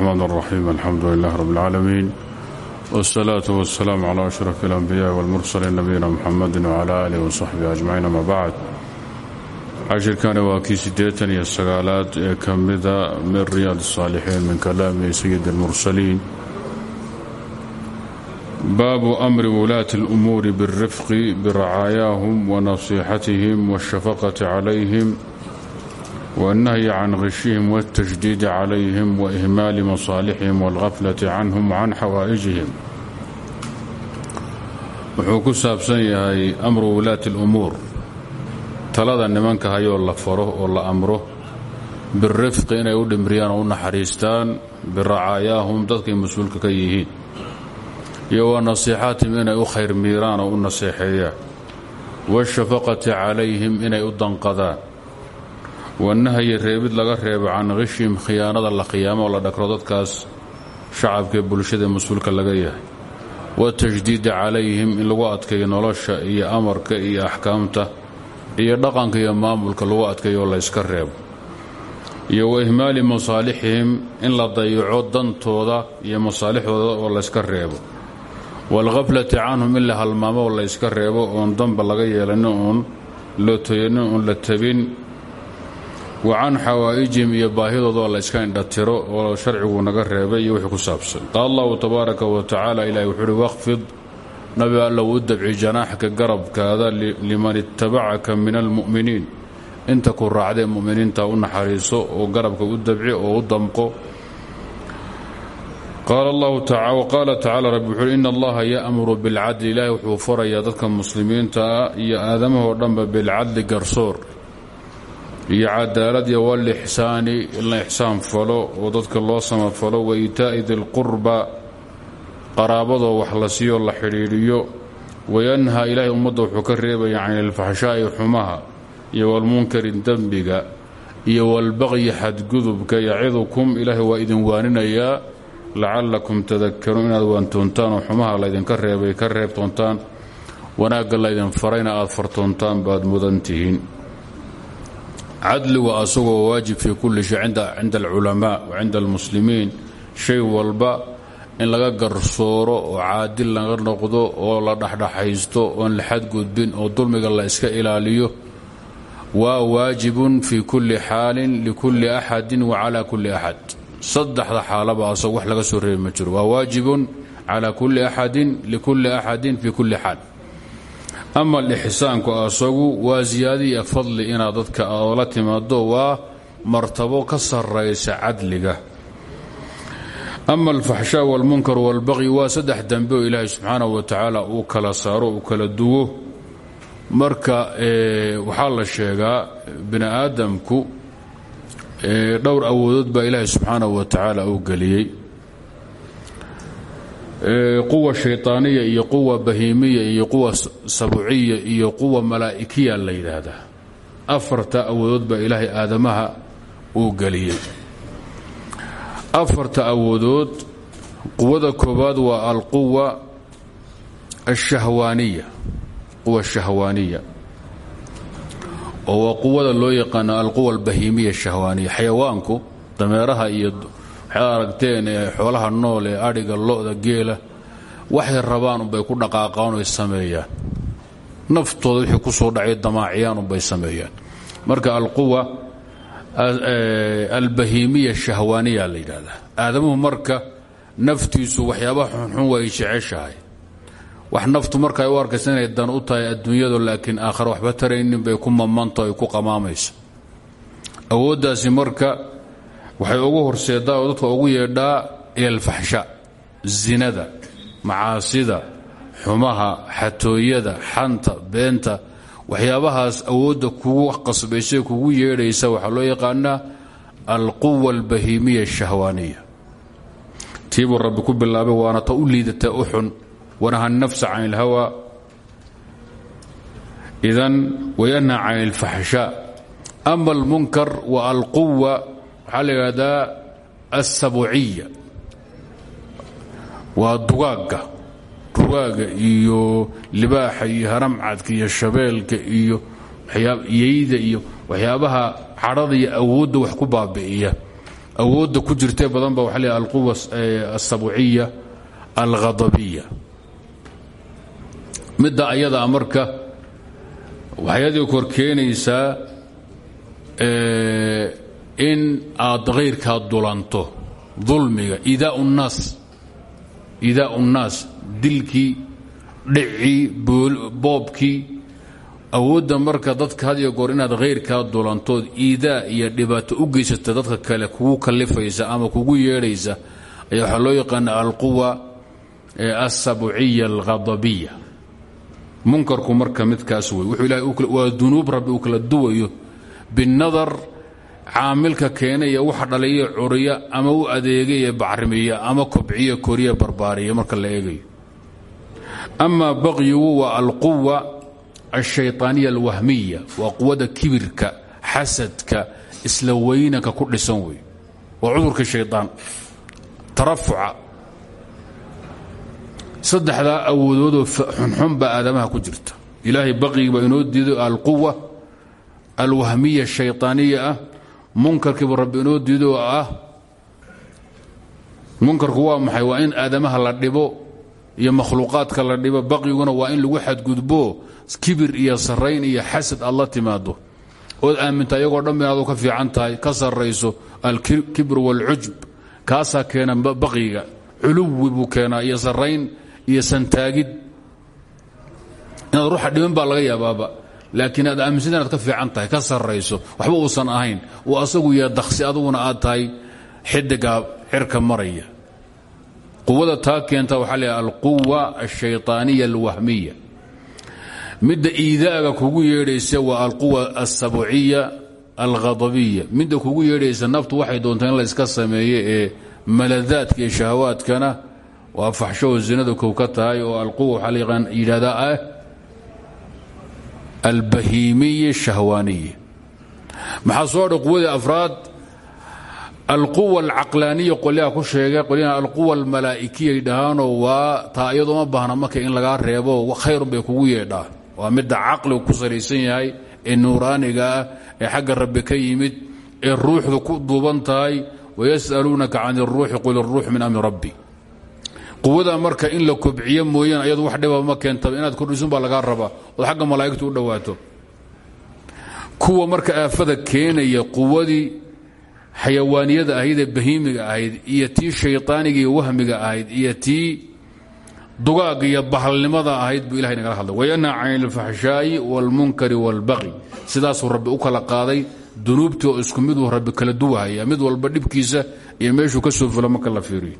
الرحمن الرحيم الحمد لله رب العالمين والصلاة والسلام على أشرف الأنبياء والمرسلين نبينا محمد وعلى آله وصحبه أجمعين ما بعد cashirkani waa kii siddeetan iyo sagaalaad ee ka mida min riyaad الصaalixiin min kalaami sayid اlmursaliin baabu amri wulaati اlأmuuri biالrifqi biracaayaahum wanasiixatihim wالshafaqati calayhim والnahyi can khishihim wالtajdiidi calayhim waihmaali masaalixihim wاlgaflati canhum can xawaa'ijihim wuxuu ku saabsan yahay amru wulaati اlumuur talada nimanka hayoo la faro oo la amro birifqi inay u dhimriyaan oo u naxariistaan biracaayaahum dadkay mas-uulka ka yihiin iyo wa nasiixaatihim inay u khayr miiraan oo u naseexeeyaan waashafaqati calayhim inay u danqadaan wanahyi reebid laga reebo can khishihim khiyaanada la khiyaamo oo la dhagro dadkaas shacabkaee bulshada mas'uulka laga yahay. Watajdiidi calayhim in lagu adkeeyo nolosha iyo amarka iyo axkaamta iyo dhaqanka iyo maamulka lagu adkeeyo oo layska reebo. Iyo wa ihmaali masaalixihim in la dayaco dantooda iyo masaalixdooda oo layska reebo. Waalkhaflati canhum in la halmaamo oo layska reebo oon danba laga yeelanin oon lootoyanin oon la tabin wa can xawaa'ijihim iyo baahidooda oo layska indhatiro oo sharcigu naga reebay iyo wixii ku saabsan. Qaal allahu tabaaraka wa tacaala ilahi wuxuu uhi waqfid nabi allow u dabci janaaxka garabkaada liman ittabacaka min almu'miniin inta ku raacdee mu'miniinta u naxariiso oo garabka u dabci oo u damqo. Qaala tacaala rabbi wuxuui in allaha ya'muru bilcadli ilaahi wuxuu farayaa dadka muslimiinta ah iyo aadamahoo dhanba bilcadli garsoor iyo cadaalad iyo walixsaani in la ixsaan falo oo dadka loo samafalo wa iitaa'i dilqurba qaraabadoo wax la siiyo la xidhiidhiyo wayanhaa ilaahay ummadda wuxuu ka reebaya can ilfaxshaa'i xumaha iyo walmunkari dembiga iyo walbaqyi xadgudubka yacidukum ilaahay waa idin waaninayaa lacallakum tadakaruun inaad waantoontaan oo xumaha laydinka reebay ka reebtoontaan wanaagga laydin farayna aad fartoontaan baad mudan tihiin cadligu asagoo waajib fii kulli shay cinda alculamaa wa cinda almuslimiin. Shay walba in laga garsooro oo caadil laga noqdo oo la dhexdhexaysto oon la xadgudbin oo dulmiga la iska ilaaliyo waa waajibun fii kulli xaalin likulli axadin wa calaa kulli axad. Saddexda xaalaba asago wax laga soo reebi ma jiro. Waa waajibun calaa kulli axadin likulli axadin fii kulli xaal ama alixsaanku asagu waa ziyaadi iyo fadli inaad dadka la timaado waa martabo ka saraysa cadliga. Ama alfaxshaa walmunkar walbaqyi waa saddex dambe oo ilaahay subxaanahu wa tacaala uu kala saaro uu kala duwo. Marka waxaa la sheegaa bini aadamku dhowr awoodood baa ilaahay subxaanahu wa tacaala uu geliyey quwa shayطaaniya iyo quwa bahiimiya iyo quwa sabuciya iyo quwa malaa'ikiya la yidhaahdaa afarta awoodood baa ilaahay aadamaha uu geliyey. Afarta awoodood quwada koowaad waa alquwa ashahwaaniya quwa shahwaaniya oo waa quwada loo yaqaano alquwa albahiimiya ashahwaaniya xayawaanku dameeraha iyo waxaad aragteen ee xoolaha nool ee adhiga lo-da geela waxay rabaan unbay ku dhaqaaqaan oy sameeyaan. Naftooda wixii ku soo dhacay damaaciyaan unbay sameeyaan. Marka alquwa albahiimiya shahwaaniya la aadamuhu marka naftiisu waxyaabaha xunxun way jeceshahay. Wax naftu marka ay u dan u tahay adduunyadu laakiin aakhare waxba taraynin bay ku mamanto ay ku qamaamaysa awooddaasi marka waxay ugu horseedaa oo dadka ugu yeedhaa ila alfaxshaa zinada macaasida xumaha xatooyada xanta beenta. Waxyaabahaas awoodda kugu qasbaysa kugu yeedhaysa waxaa loo yaqaanaa alquwa albahiimiya ashahwaaniya tiibuu rabbi ku bilaabay waana ta u liidata u xun wanaha nafsa can ilhawa idan wayanha can ilfaxshaa ama almunkar wa alquwa waxaa la yidhahdaa alsabuciya waa dugaagga dugaaga iyo libaaxa iyo haramcadka iyo shabeelka iyo yeyda iyo waxyaabaha cadhada iyo awoodda wax ku baabi'iya. Awoodda ku jirtee badan ba waxa leeyahay alquwa asabuciya alghadabiya. Midda ayadaa marka waxyadii kor keenaysaa in aad hayrkaa dulanto dulmiga idaa nnaas dilkii dhicii boobkii awoodda marka dadka had iyo goor inaad hayrkaa dulantood iidaa iyo dhibaato u geysata dadka kale kugu kallifaysa ama kugu yeedhaysa ayaa waxaa loo yaqaana alquwa alsabuciya alghadabiya. Munkarku marka midkaas wey wuxuu ilahay waa kala duwayo binadar caamilka keenaya waxa dhaliya curiya ama u adeegaya bacrimiya ama kobciya koriya barbaariya marka la eegayo ama baqyigu waa alquwa alshayطaaniya alwahmiya waa quwada kibirka xasadka isla weynanka ku dhisan wey waa cudurka shayطaan tarafuca saddexdaa awoodoodoo xunxun baa aadamaha ku jirta ilaahay baqyigi baa inoo diiday alquwa alwahmiya shayطaaniya ah munkarkiibu rabbi inoo diido ah. Munkarku waa maxay? Waa in aadamaha la dhibo iyo makhluuqaadka la dhibo. Baqyiguna waa in lagu xadgudbo. Kibir iyo sarayn iyo xasad aad la timaado ood aaminta iyagoo dhan inaadu ka fiican tahay ka sarrayso alkibr wاlcujb kaasaa keena baqyiga. Culuwi buu keenaa iyo sarayn iyo santaagid. Inaad ruuxa dhiban baa laga yaabaaba laakiin aad aaminsan inaad ka fiican tahay ka sarrayso waxba uusan ahayn uu asagu yaha daksi aduguna aad tahay xidigaa cirka maraya. Quwada taa keenta waxaa leeyahay alquwa alshayطaaniya alwahmiya. Midda iidaaga kugu yeedhaysa waa alquwa alsabuciya alghadabiya. Midda kugu yeedhaysa naftu waxay doontaa in la iska sameeye ee maladaadka iyo shahawaadkana waa faxshoo zinada kow ka tahay oo alquwa waxaa la yidhahdaa ah albahiimiyi shahwaaniyi. Maxaa soo dha quwadii afraad? Alquwa alcaqlaaniya qolyaha ku sheegay qolyahana alquwa almalaa'ikiya dhahaanoo waa taa iyadoo ma baahna marka in lagaa reebo khayrun bay kugu yeedhaa. Waa midda caqligu ku salaysan yahay ee nuuraaniga ah ee xagga rabbi ka yimid ee ruuxdu ku duuban tahay. Wayas'aluunaka can iruuxi qul iruux min amri rabbi quwada marka in la kobciyo mooyaan ayadu wax dhiba ma keentaba inaad kordhisunbaa lagaa raba ood xagga malaa'igtu u dhowaato. Kuwa marka aafada keenaya quwadii xayawaaniyada ahayd ee bahiimiga ahayd iyo tii shaydaaniga iyo wahmiga ahayd iyo tii dugaagga iyo bahalnimada ahayd buu ilahay nagala hadlay. Wayanha can ilfaxshaa'i waalmunkari waalbaqi sidaasuu rabbi u kala qaaday dunuubtii oo isku miduu rabbi kala duwahaya mid walba dhibkiisa iyo meeshuu ka soo fulo marka la fiiriyo.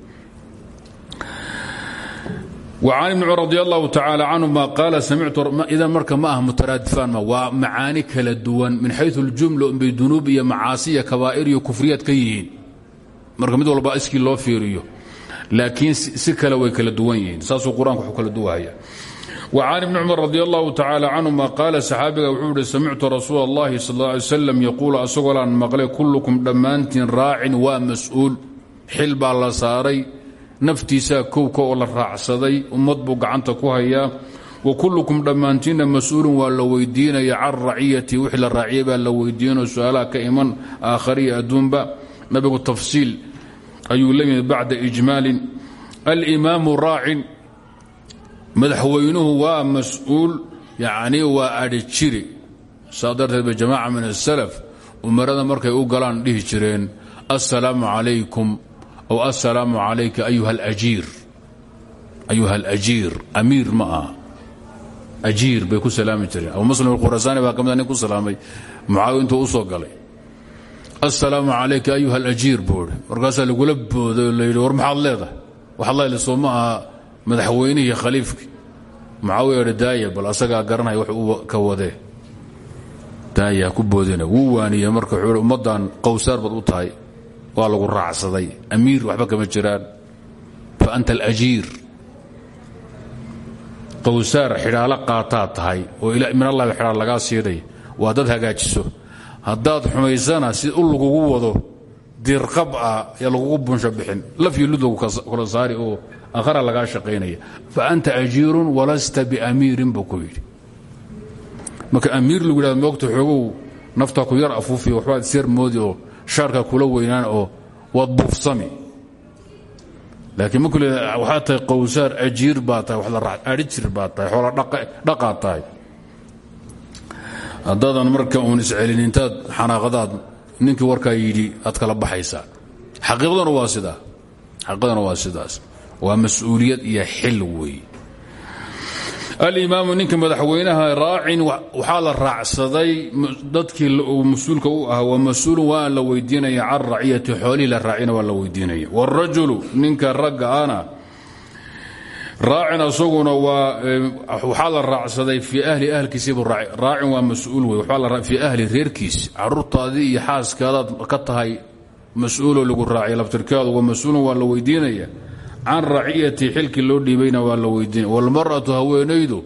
وcan ibn cumar radi allahu tacaala canhuma qaala samictu idan marka ma ah mutaraadifaan ma waa macaani kala duwan min xayu اljumla unbay dunuub iyo macaasi iyo kabaa'ir iyo kufriyaad ka yihiin marka mid walba iskii loo fiiriyo laakiin si kale way kala duwan yihiin saasuu qur-aanku wuxuu kala duwahaya وcan ibni cumar radi allahu tacaala canhuma qaala saxaabiga wuxuu ihi samictu rasuul اllahi sal اله alay slam yaquulu asagoolaan maqlay kullukum dhammaantiin raacin waa mas-uul xil baa la saaray naftiisaa kowka oo la raacsaday ummad buu gacanta ku hayaa wa kullukum dhammaantiinna mas'uulun waa la weydiinaya can raciyati wixii la raaciyay baa la weydiinao su'aalaha ka iman aakhariya adduunba. Nabigu tafsiil ayuu la yimid bacda ijmaalin. Alimaamu raacin madaxweynuhu waa mas'uul yacnii waa adhi jiri saa darteed ba jamaaca min asalaf umarada markay u galaan dhihi jireen assalaamu calaykum w asalaamu calayka ayuha alajiir amiir ma aha. Ajiir bay ku salaami jireen. Abu muslim alkhurasaani baa ka mida nin ku salaamay. Mucaawi intuu u soo galay. Assalaamu calayka ayuha alajiir buu ihi markaasaa lagula booday oo la yidhi war maxaad leedahay? Waxaad leedahay soo ma aha madaxweynihii khaliifkii. Mucaawiya idhi daaya bal asagaa garanaya wax uu ka wadee. Daaya ku boodina wuu waaniyey marka wuxuu ihi ummaddan qowsaar baad u tahay waa lagu raacsaday. Amiir waxba kama jiraan. Fa anta alajiir. Qowsaar xidhaalo qaataa tahay oo min allahi xidhaal lagaa siinay waa dad hagaajiso. Haddaad xumaysana si u lagugu wado dirqab ah yaa lagugu bunsho bixin. Lafyo lud kala saari oo akhara lagaa shaqaynaya. Fa anta ajiirun walasta biamiirin buu ku marka amiir lagu yidhahdo moogta xoogow ku yar afuufiyo waxbaad seer moodi oo shaarka kula weynaan oo waad buufsami laakiin markuu le waxaad tahay qowsaar ajiir baa tahay wax la ra adhi jir baa tahay xoola dhaqaad tahay. Haddaadan marka uun iscelin intaad xanaaqadaad ninkii warkaa yidhi aad kala baxaysaa. Xaqiiqaduna waa sidaa. Xaqiiqaduna waa sidaas. Waa mas'uuliyad iyo xil weeye alimaamu ninka madaxweynaha raacin waxaa la raacsaday dadkii uu mas'uulka u ah waa mas'uulun waa la weydiinaya can raciyati xoolihii la raacina waa la weydiinaya. Wاrajulu ninka ragga ana raacin asaguna waa waxaa la raacsaday fii ahli ahlkiisiibu raacin waa mas'uul wey fii ahli reerkiis. Caruurtaadii iyo xaaskaadaad ka tahay mas'uuloo lagu raaciya labtirkaadu waa mas'uulun waa la weydiinaya can raciyati xilkii loo dhiibayna waa la weydiin walmaratu haweenaydu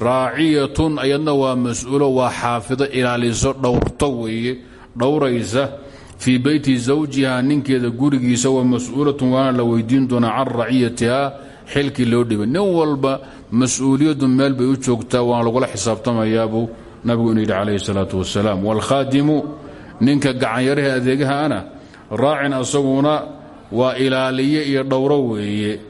raaciyatun ayadna waa mas'uulo waa xaafido ilaaliso dhowrto weeye dhowraysa fii beyti zawjiha ninkeeda gurigiisa wa mas'uulatun waana la weydiin doonaa can raciyatiha xilkii loo dhiibay. Nin walba mas'uuliyadu meel bay u joogtaa waana lagula xisaabtamayaa buu nabigu inu yidhi calayhi salaatu wasalaam. Waalkhaadimu ninka gacanyaraha adeegahaana raacin asaguna waa ilaaliye iyo dhowro weeye.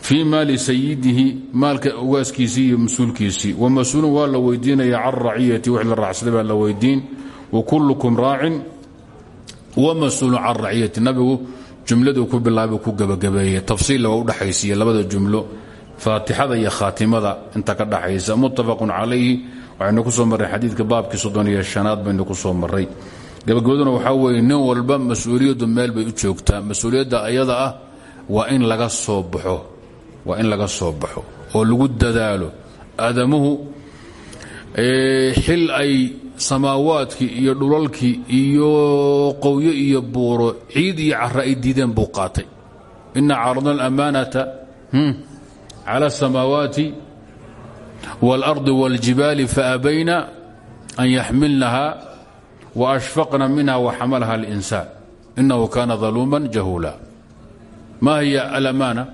Fii maali sayidihi maalka ugaaskiisii iyo mas'uulkiisii. Wa mas'uulun waa la weydiinaya can raciyati wix la raacsaday baa la weydiin. Wa kullukum raacin wa mas'uulun can raciyati. Nabigu jumladuu ku bilaabay ku gebagabeeyey tafsiilla waa u labada jumlo faatixada iyo khaatimada inta ka dhaxaysa. Muttafaqun calayhi waxaynu ku soo marray xadiidka baabkii soddon iyo shanaad baynu ku soo gabagabaduna waxaa weeye nin walba mas'uuliyaddu meel bay u joogtaa. Mas'uuliyadda ayada ah waa in laga soo baxo waa in laga soo baxo oo lagu dadaalo. Aadamuhu xil ay samaawaadkii iyo dhulalkii iyo qowyo iyo buuro ciid iyo cara ay diideen buu qaatay. Ina caradna alamaanata cala asamaawaati waalardi wاljibaali faabayna an yaxmilnaha waashfaqna minha waxamalaha اlinsaan inahu kana daluuma jahuula ma hiya alamaana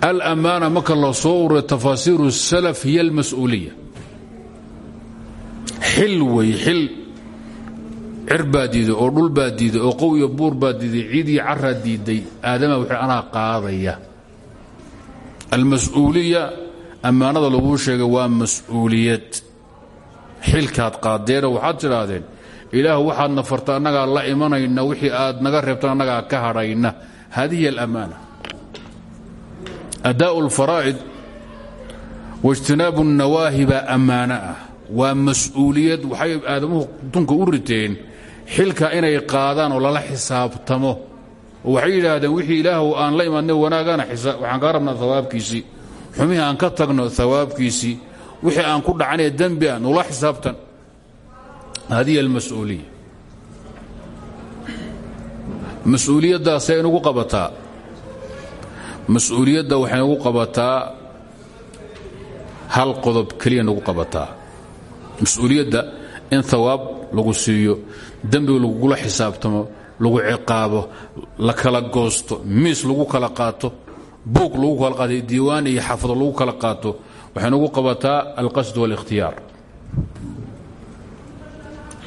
alamaana marka la soo urura tafaasiiru salaf hiy almas-uuliya xil wey xil cir baa diiday oo dhul baa diiday oo qow iyo buur baa diiday ciid iyo caraa diiday aadama wuxuu anaa qaadaya almas-uuliya ammaanada laguu sheegay waa mas'uuliyad. Xilkaad qaadeen oo waxaad tidhaahdeen ilaah waxaadna farta annagaa la imanayna wixii aad naga reebtan annagaa ka hadhayna. Hadihi alammaana. Addaa'u alfaraa'id waijtinaabu annawaahi baa ammaano ah. Waa mas'uuliyad waxay aadamuhu dunka u riteen xilka inay qaadaan oo lala xisaabtamo. Oo waxay yidhaahdeen wixii ilaahw aan la imanne wanaagana waxaan kaa rabnaa hawaabkiisii xumihii aan ka tagno hawaabkiisii wixii aan ku dhacanaya dembi a nula xisaabtan. Hadihi almas-uuliya mas'uuliyaddaasee inugu qabataa. Mas'uuliyadda waxay nagu qabataa hal qodob keliya nagu qabataa. Mas'uuliyadda in hawaab lagu siiyo dembiga lagugula xisaabtamo lagu ciqaabo la kala goosto miis lagu kala qaato buug lagu kala qaato diiwaan iyo xafado lagu kala qaato waxay nagu qabataa alqasd wاlاkhtiyaar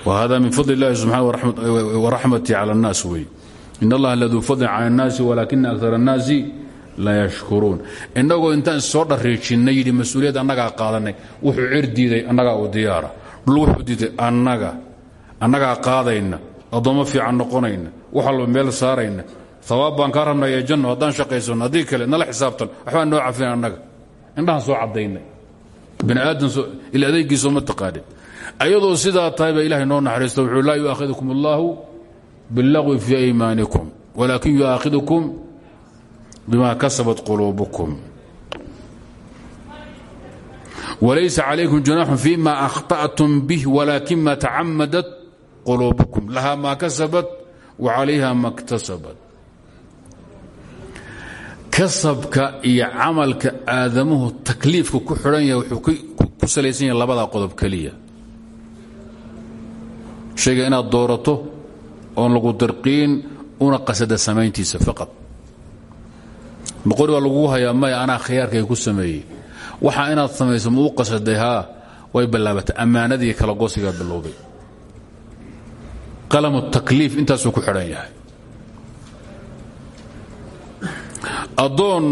whada min fadl اllahi subxana waraxmati calى الnaas wey in allaha laduu fadlin calى الnaasi walaakina akar الnaasi la yashkuruun innagoo intaan soo dhariijinnay yidhi mas-uuliyad annagaa qaadanay wuxuu cir diiday annagaa u diyaara dhul wuxuu diiday annaga annagaa qaadayna addoommo fiican noqonayna wax walba meel saarayna awaab baan kaa rabnaya janno haddaan shaqaysan haddii kale nala xisaabtan. Waxbaa noo cafin annaga. Indhahaan soo cadaynay biniaadan il adeygiisoma taqaanin ayadoo sidaa tahay baa noo naxariista wuxuu laa yu'aakhidukum allahu biاllagwi fii aymaanikum walaakin yu'aakhidukum bima kasabat quluubukum. Walaysa calaykum junaaxun fi ma akhta'tum bih walaakin ma tacamadat quluubukum. Lahaa maa kasabat wa calayha kasabka iyo camalka aadamuhu takliifka ku xidhan yahay wuxuu ku salaysan yahay labadaa qodob keliya. Shayga inaad doorato oon lagu darqiin una qasada samayntiisa faqad. Boqori baa hayaa maya anaa khiyaarkay ku sameeyey. Waxaa inaad samayso ma u way ballaabatay ammaanadii kala goosigaa bilowday. Qalamu takliif intaasuu ku xidhan yahay addoon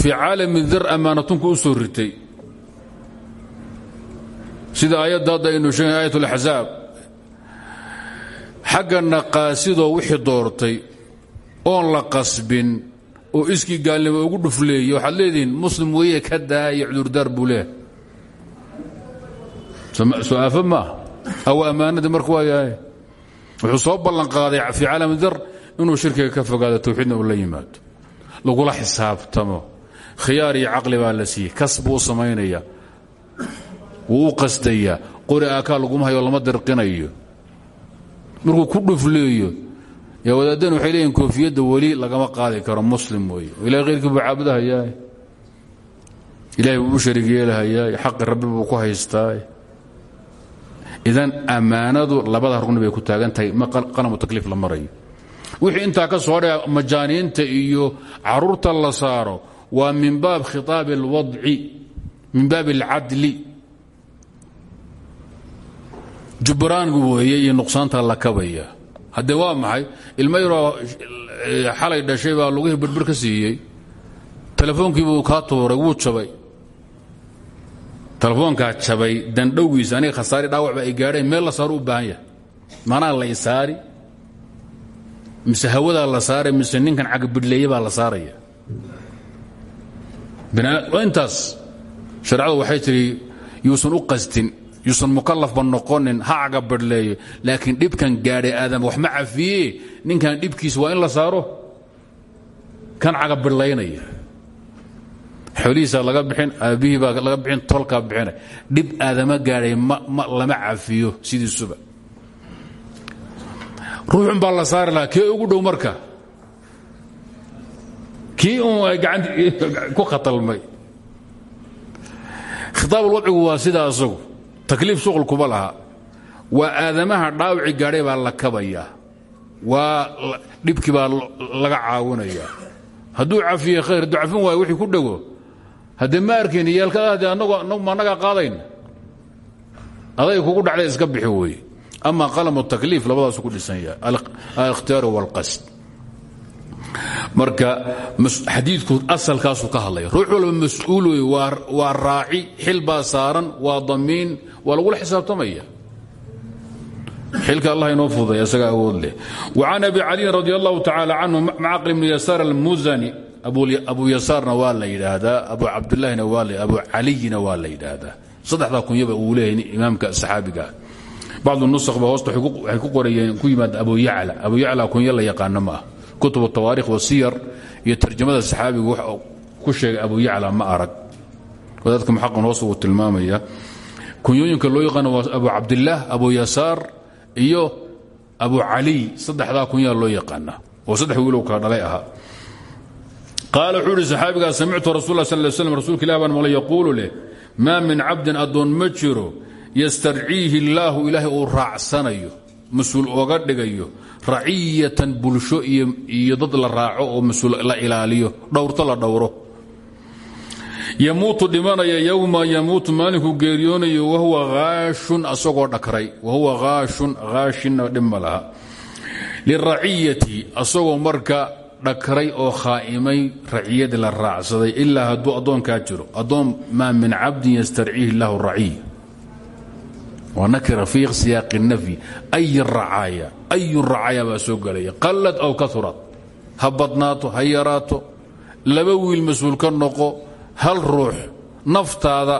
fii caalami dar ammaanatunku u soo ritay. Sida aayadda hadda aynu sheegay aayat اlaxzaab xaggana qaasidoo wixii doortay oon la qasbin oo iskii gaalnimo ugu dhufleeyey waxaad leedihiin muslim weeye ka daaya cudurdaar buu leehay soo aafo maaha aw ammaanadii marka wuxuu soo ballan qaaday fii caalami dar inuu shirkiga ka fogaado tawxiidna uu la yimaado lagula xisaabtamo. Khiyaar iyo caqli baa la siiyey. Kas buu u samaynaya wuu u qasdayaa. Qori aakaa laguma hayo lama dirqinayo. Markuu ku dhufleeyo yaa wadaaddan waxay leeyihiin koofiyadda weli lagama qaadi karo muslim weeye ilahay khayrkii buu caabudahayaa ilahay buu u sharig yeelahayaa. Xaqi rabbi buu ku haystaa. Idan ammaanadu labada rugni bay ku taagan tahay. Ma qalamu takliif la marayo wixii intaa ka soo dhea majaaniinta iyo carruurta la saaro waa min baab khitaabi اlwadci min baab اlcadli jubraangu weeye iyo nuqsaanta la kabaya. Haddee waa maxay? Ilmo yaroo xalay dhashay baa lugihii birbir ka siiyey. Telefoonkiibuu kaa tuuray wuu jabay. Telefoonkaa jabay dandhowgiisa aniga khasaari dhaawacba ay gaadheen meel la saaro u baahan yahay. Manaa la isaari mise hawadaa la saaray mise ninkan cagabidhleeye baa la saaraya. Intaas shareecadu waxay tidhi yuusan u qastin yuusan mukalafba noqonin ha cagabidhleeyo laakiin dhibkan gaadhay aadam wax ma cafiye ninkan dhibkiisa waa in la saaro? Kan cagabidhlaynaya xoolihiisaa laga bixin aabbihii baa laga bixin tolkaa bixinay. Dhib aadama gaadhay lama cafiyo sidiisuba ruuxun baa la saari lahaa kee ugu dhow marka? Kii un ay ku khatalmay. Khitaabulwadcigu waa sidaa asagu. Takliif shuqul kuma laha. Aadamaha dhaawici gaadhay baa la kabayaa. Waa dhibkii baa laga caawinaya hadduu cafiye khayr hadduu cafin waayo wixii ku dhego haddee ma arkayn ma annagaa qaadayn? Aday kugu dhacday iska bixi weeye ama qalamu takliif labadaasu ku dhisan yahay. Alikhtiyaar wاlqasd marka xadiidku asalkaasuu ka hadlaya ruux walba mas'uul wey waa raaci saaran waa damiin waa lagula xisaabtamaya. Xilka allah inoo fuday isagaa awood leh. وcan abi caliyin radi allahu tacala canhu macqil bni yasaar almuzani abu yasaarna waa la yidhaahdaa abu cabdillahina waa abu caliyina waa la yidhaahdaa. Saddexdaa kunyaba uu leeyahay imaamka saxaabiga bacdu nuskhba hoosta waxay ku qorayeen ku yimaada abu yacla. Abu yacla kunya la yaqaano ma ah kutub tawaarikh wasiyar iyo tarjamada saxaabigu wax ku sheegay abu yacla ma arag. Wadaadka muxaqan hoos uu tilmaamaya. Kunyooyinka loo yaqaano waa abu cabdillaah abu yasaar iyo abu caliy saddexdaa kunyaa loo yaqaana oo saddex wiilow kala dhalay ahaa qaala wuxuu ihi saxaabigaa samictu rasul la sal slm rsulka ilah baan maqlay yaquulu leh maa min cabdin addoon ma jiro yastarciihi illaahu ilaahay uu raacsanayo mas'uul oga dhigayo raciyatan bulsho iyo dad la raaco oo la ilaaliyo dhowrto la dhowro. Yamuutu dhimanaya yowma yamuutu maalinkuu geeriyoonayo wahuwa haashun asagoo dhakray wahuwa haashun haashinna dhibma laha. Liraciyati asagoo marka dhakray oo khaa'imay raciyadii la raacsaday ilaa hadduu addoonkaa jiro addoon maa min cabdin yastarciihi illaahu raciy nakira fii siyaaqi nafyi ay racaaya ayu racaaya baa soo gelaya qallad aw kaurad ha badnaato ha yaraato. Laba wiil mas'uul ka noqo hal ruux naftaada.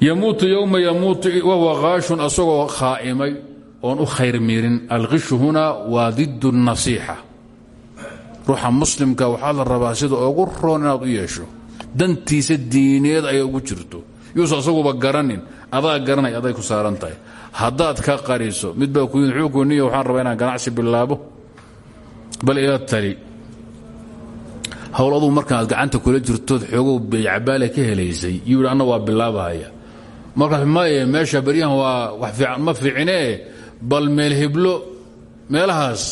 Yamuutu yowma yamuutu wahuwa haashun asagoo khaa'imay oon u khayr miirin alkhishu hunaa waa did nasiixa. Ruuxa muslimka waxaa la rabaa sida ugu roon inaad u yeesho. Dantiisa diineed ay ugu jirto yuusa asaguba garanin adaa garanay aday ku saaran tahay. Haddaad ka qariso mid baa ku yimid xuukuniyo waxaan rabaa inaan ganacsi bilaabo. Bal ila tali howl aduu markaaad gacanta kula jirtood xoogow beycabaale ka helaysay. Yuu anna waa bilaabahaya. Markaas meesha beryahan waa wax fiican ma fiicinee bal meel heblo meelahaas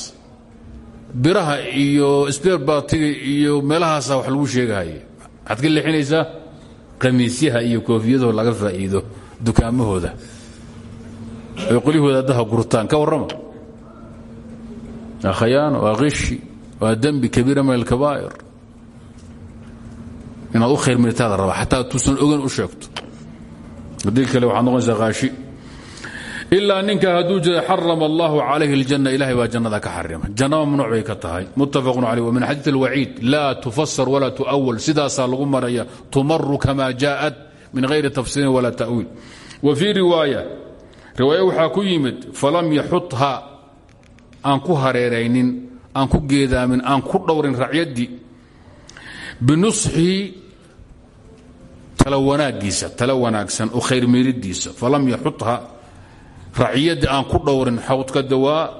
biraha iyo sbeer baatiga iyo meelahaasa wax lagu sheegahaya waxaad ka leexinaysaa khamiisyaha iyo koofiyadoo laga faa'iido dukaamahooda. Ay qolyahooda haddaha gurtaan ka warrama waa khayaano waa kishi waa kabiira min alkabaa'ir. Inaad u khayr militaada raba xataa tuusan ogan u sheegto. Haddii kale waxaad noqonaysaa khaashi ilaa ninka hadduu jira xarama allahu calayhi اljanna ilahay baa jannada ka xarima. Janna mamnuuc bay ka tahay. Muttafaqun caleyh wa min xadiid alwaciid laa tufasar walaa tu'awal sidaasaa lagu maraya tumaru kama jaءat min hayri tafsiirin walaa ta'wiil. Wa fii riwaaya riwaaya waxaa ku yimid falam yaxutha aan ku hareeraynin aan ku geedaamin aan ku dhowrin racyaddii binusxihi tala wanaagiisa tala wanaagsan oo falam yaxutha raciyadii aan ku dhowrin xawdka dawaa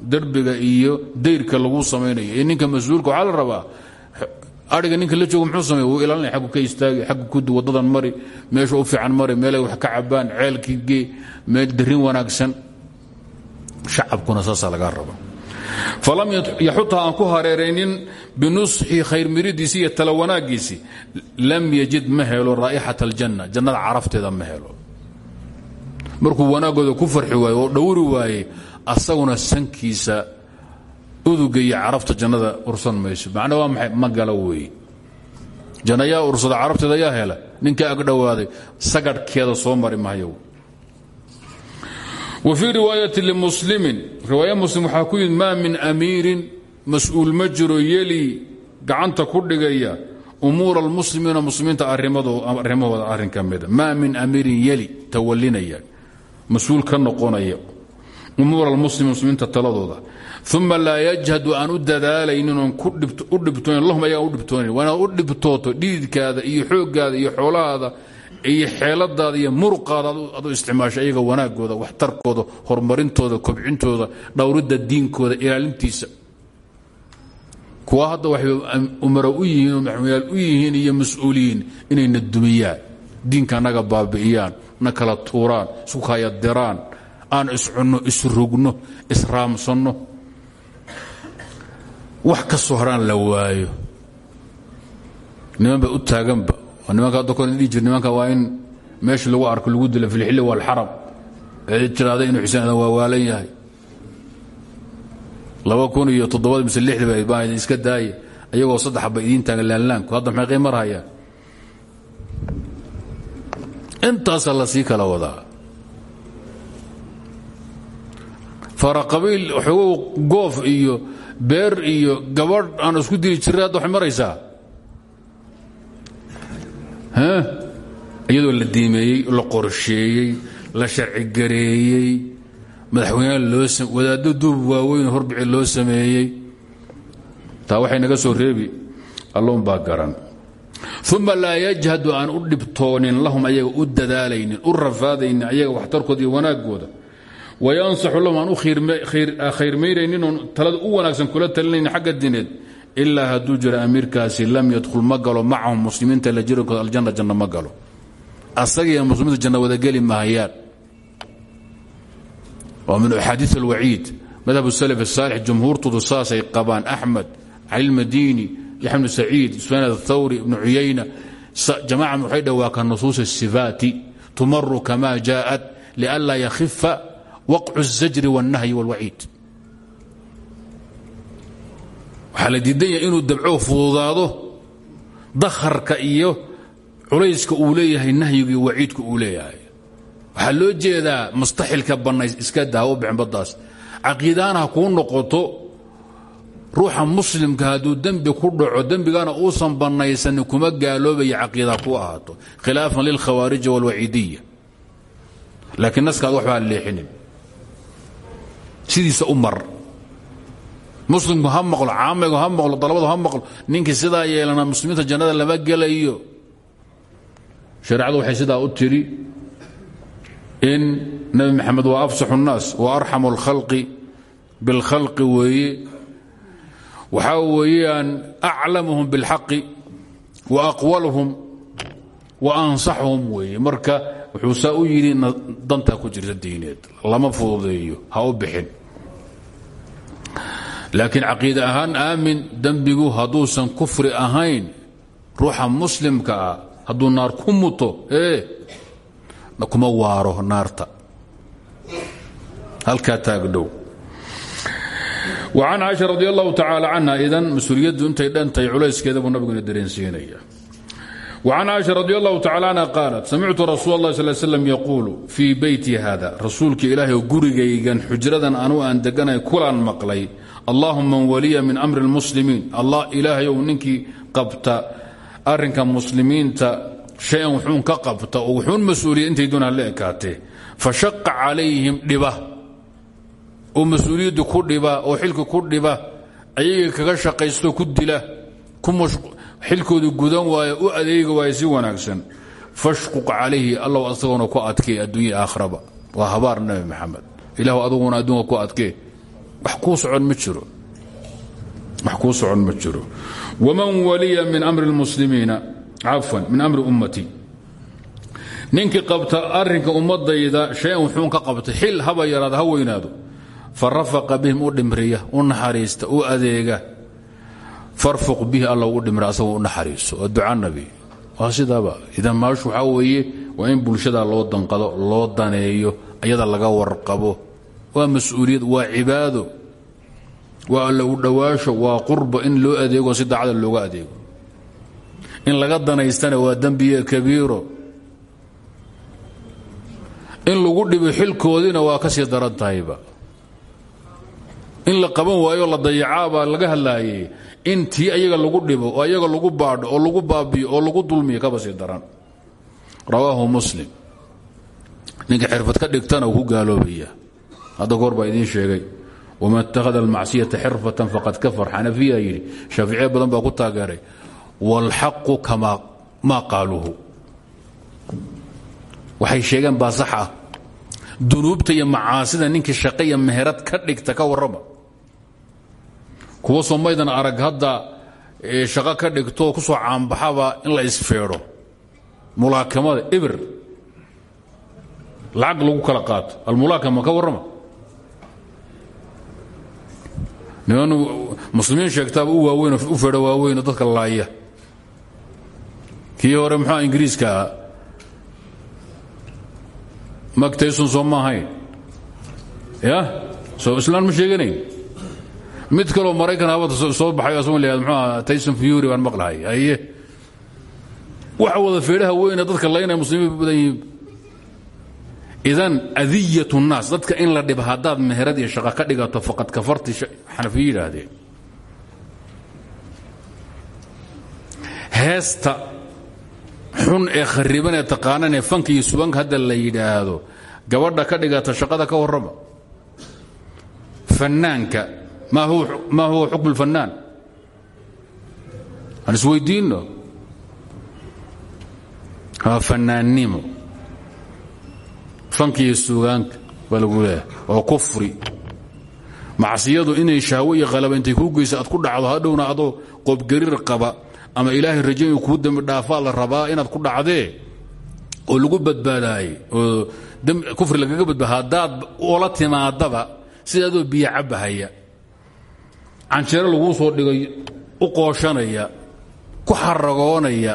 derbiga iyo dayrka lagu samaynayo. Ee ninka mas'uulka waxaa la ninka la joogo muxuu samey wuu ilaalinaya ka istaagi aggu kudi waddadan mari meesha u fiican mari meelay wax ka cabaan ceelkii meel darin wanaagsan. Shacabkuna saasaa lagaa raba falam yaxuta aan ku hareeraynin binusxi khayrmiridiisi iyo tala wanaagiisi lam yajid ma helo raa'ixat aljanna jannada carafteeda ma helo markuu wanaagooda ku farxi waaye oo dhowri waaye asaguna sankiisa uduga iyo carafta jannada ursan mayso. Macna waa maxay? Ma galo weeye janna yaa ursada carabteeda yaa hela. Ninka ag dhowaaday sagadhkeeda soo mari mahayo. Wa fii riwaayati limuslimin riwaaya muslim waxaa ku yimid maa min amiirin mas'uul ma jiro yeli gacanta ku dhigaya. Umuura almuslimiina muslimiinta arrimahooda arrin ka mas'uul ka noqonaya. Umuura almuslimin muslimiinta taladooda. Uma laa yajhadu aan u dadaalaynin oon u dhibtoonin lahum ayagaan u dhibtoonin. Waa inaad u dhibtooto dhiidkaada iyo xooggaada iyo xoolahaada iyo xeeladaada iyo muruqaada adu isticmaasho ayaga wanaagooda waxtarkooda horumarintooda kobcintooda dhowridda diinkooda ilaalintiisa. Kuwa hadda waxay umaro u yihiin oo maxmuyaal u yihiin iyo mas'uuliyiin inayna dumiyaan. Diinka baabi'iyaan na kala tuuraan isku kayadiraan aan iscunno isrugno israamsanno. Wax ka soo haraan la waayo. Niman ba u taaganba nimanka hadda kor dhihi jir nimanka waa in meesha lagu arko lagu dilo fi lxilli waalxaram ee jiraada inuu xuseen adan waa waalan yahay. Laba kun iyo toddobada mise lixdii baan idin iska daaye ayagoo saddex ba idiin taagan laanlaanku hadda maxay qiimar hayaan intaasaa la sii kala wadaa. Faraqabiil xogow goof iyo beer iyo gabadh aan isku dili jirray hadda waxay maraysaa? Iyadoo la diimeeyey la qorsheeyey la sharcigareeyey madaxweyneha loo wadaaddo duub waaweyn horbici loo sameeyey. Taa waxay naga soo reebi alloon baa garan uma laa yajhadu aan u dhibtoonin lahum ayaga u dadaalaynin u rafaadaynin ayaga waxtarkooda iyo wanaagooda wayansaxu lahum aan u khayrmayraynin oon talada u wanaagsan kula talinaynin xagga dineed. Ilaa hadduu jiro amiirkaasi lam yadkhul ma galo macahum muslimiinta la jirankooda aljanna janna ma galo. Asagiiyo muslimiinta janna wadageli mahayaan waa min axaadii alwaciid madhab salaf asaalix jumhuurtoodu saasay qabaan axmed cali lmadini yaxya bnu saciid sufyaan athawri ibnu cuyayna jamaca waxay dhawaa ka nusuus asifaati tumaru kama jaءat lianlaa yakhifa waqcu الzajri wاlnahyi wاlwaciid waxaa la diidan yahay inuu dabco fududaado dakharka iyo culayska uu leeyahay nahyiga iyo waciidka uu leeyahay waxaa loo jeedaa mustaxilka bannays iska daa u bixin baddaas caqiidaana ha kuu noqoto ruuxa muslimka hadduu dembi ku dhaco dembigana uusan bannaysanin kuma gaaloobaya caqiida ku ahaato khilaafan lilkhawaariji wاlwaciidiya laakiin naskaad waxbaa leexinin sidiisa u mar muslimku ha maqlo caamaygu ha maqlo dalabadu ha maqlo ninkii sidaa yeelana muslimiinta jannada lama gelayo shareecadu waxay sidaa u tidhi in nebi maxamed waa afsaxu الnaas wa arxamu اlkhalqi biاlkhalqi weeye waxaa weeyaan aclamuhum biاlxaqi wa aqwaluhum wa ansaxuhum weeye. Marka wuxuu saa u yidhi dantaa ku jirta diineed lama fududeeyo ha u bixin. Laakiin caqiide ahaan aamin dembigu hadduusan kufri ahayn ruuxa muslimka ah hadduu naar ku muto kuma waaro naarta. Halkaa taagdhow an caaisha radi allahu tacaala canha idan mas'uuliyaddu intay dhantay culayskeeda buu nabiguna dareensiinaya an caaisha radi allahu anha qaalat samictu rasuul allah sal slam yaquulu fii beyti hada rasuulka ilaahay gurigaygan xujradan anu aan deganay kulaan maqlay. Allahuma waliya min amri lmuslimiin allah ilaahayow ninkii qabta arinka muslimiinta shayan wuxuun ka qabta oo wuxuun intay doon hala ekaatee. Fashaqa calayhim oo mas'uuliyaddu ku dhiba oo xilka ku dhiba ayaga kaga shaqaysto ku dila xilkoodu gudan waaya u adeega waaya si wanaagsan. Fashquq calayhi allow asagoona ku adkee adduunya aakhraba waa habaar nabi maxamed. Ilahu aduguna adduunka ku adkee. Wax kuu socon ma jiro. Wax waman waliya min amri lmuslimiina cafwan min amri ummatii ninkii qabta arrinka ummadayda shay-an ka qabtay. Xil haba yaraado ha weynaado fa rafaqa bihim u dhimriya u naxariista u adeega. Farfuq bihi alla u dhimra asagoo u naxariiso. Waa duca nabi. Waa sidaaba. Idan maashu waxaa weeye waa in bulshada loo danqado loo daneeyo ayada laga warqabo. Waa mas'uuliyad waa cibaado. Waa alla u dhowaasho waa qurbo in loo adeego si daacada looga adeego. In laga danaystana waa dembiye kabiiro. In lagu dhibo xilkoodiina waa ka sii daran tahayba in la qaban waayo la dayacaabaa laga hadlaayey. In tii ayaga lagu dhibo oo ayaga lagu baadho oo lagu baabiyo oo lagu dulmiyo kaba sii daran rawaahu muslim. Ninka xirfad ka dhigtana uu ku gaaloobaya hadda goor baa idiin sheegay. Waman ittakhada almacsiyata xirfatan faqad kafar. Xanafiya yidhi shaaficiya badan baa ku taageeray wاlxaqu kamaa maa qaaluuhu. Waxay sheegeen baa sax ah. Dunuubta iyo macaasida ninkii shaqe iyo meherad ka dhigta ka warrama kuwa somaydan arag hadda shaqo ka dhigto ku soo caanbaxaba in la isfeedho. Mulaakamada ibir. Lacag lagu kala qaato. Almulaakama ka warrama. Niman muslimiin sheegtaaba u waaweyn u feedho waaweynoo dadka laaya. Kii hore muxua ingiriiska? Ahaa mak ya? Soo islaan ma sheeganayn mid kaloo maraykan habada soo baxay yahado muxuu tayson fury baan maqlahay. Aye waxa wada feedhaha weyne dadka laynaya muslimiin badan yihiin. Idan adiyat الnaas dadka in la dhiba haddaad meherad iyo shaqo ka dhigato faqad kafarti xanafiye yidhaahdeen heesta xun ee khariban ee taqaanaan ee fanka iyo subanka hadda la yidhaahdo gabadha ka dhigata shaqada ka warrama. Fannaanka maa huwa xukm اlfannaan aan isweydiinno waa fannaannimo fanka iyo suugaanka baa lagu leeyahay. Oo kufri. Macsiyadu inay shahwo iyo qalaba intay kuu geysa aad ku dhacdo hadhowna adoo qoobgariir qaba ama ilaahay raja inuu kuu dembi dhaafaa la rabaa inaad ku dhacdee oo lagu badbaadaayey oo kufri lagaga badbaada haddaad ola timaadaba sidaadoo biyo cabbahaya canjeero laguu soo dhigay u qooshanaya ku xaragoonaya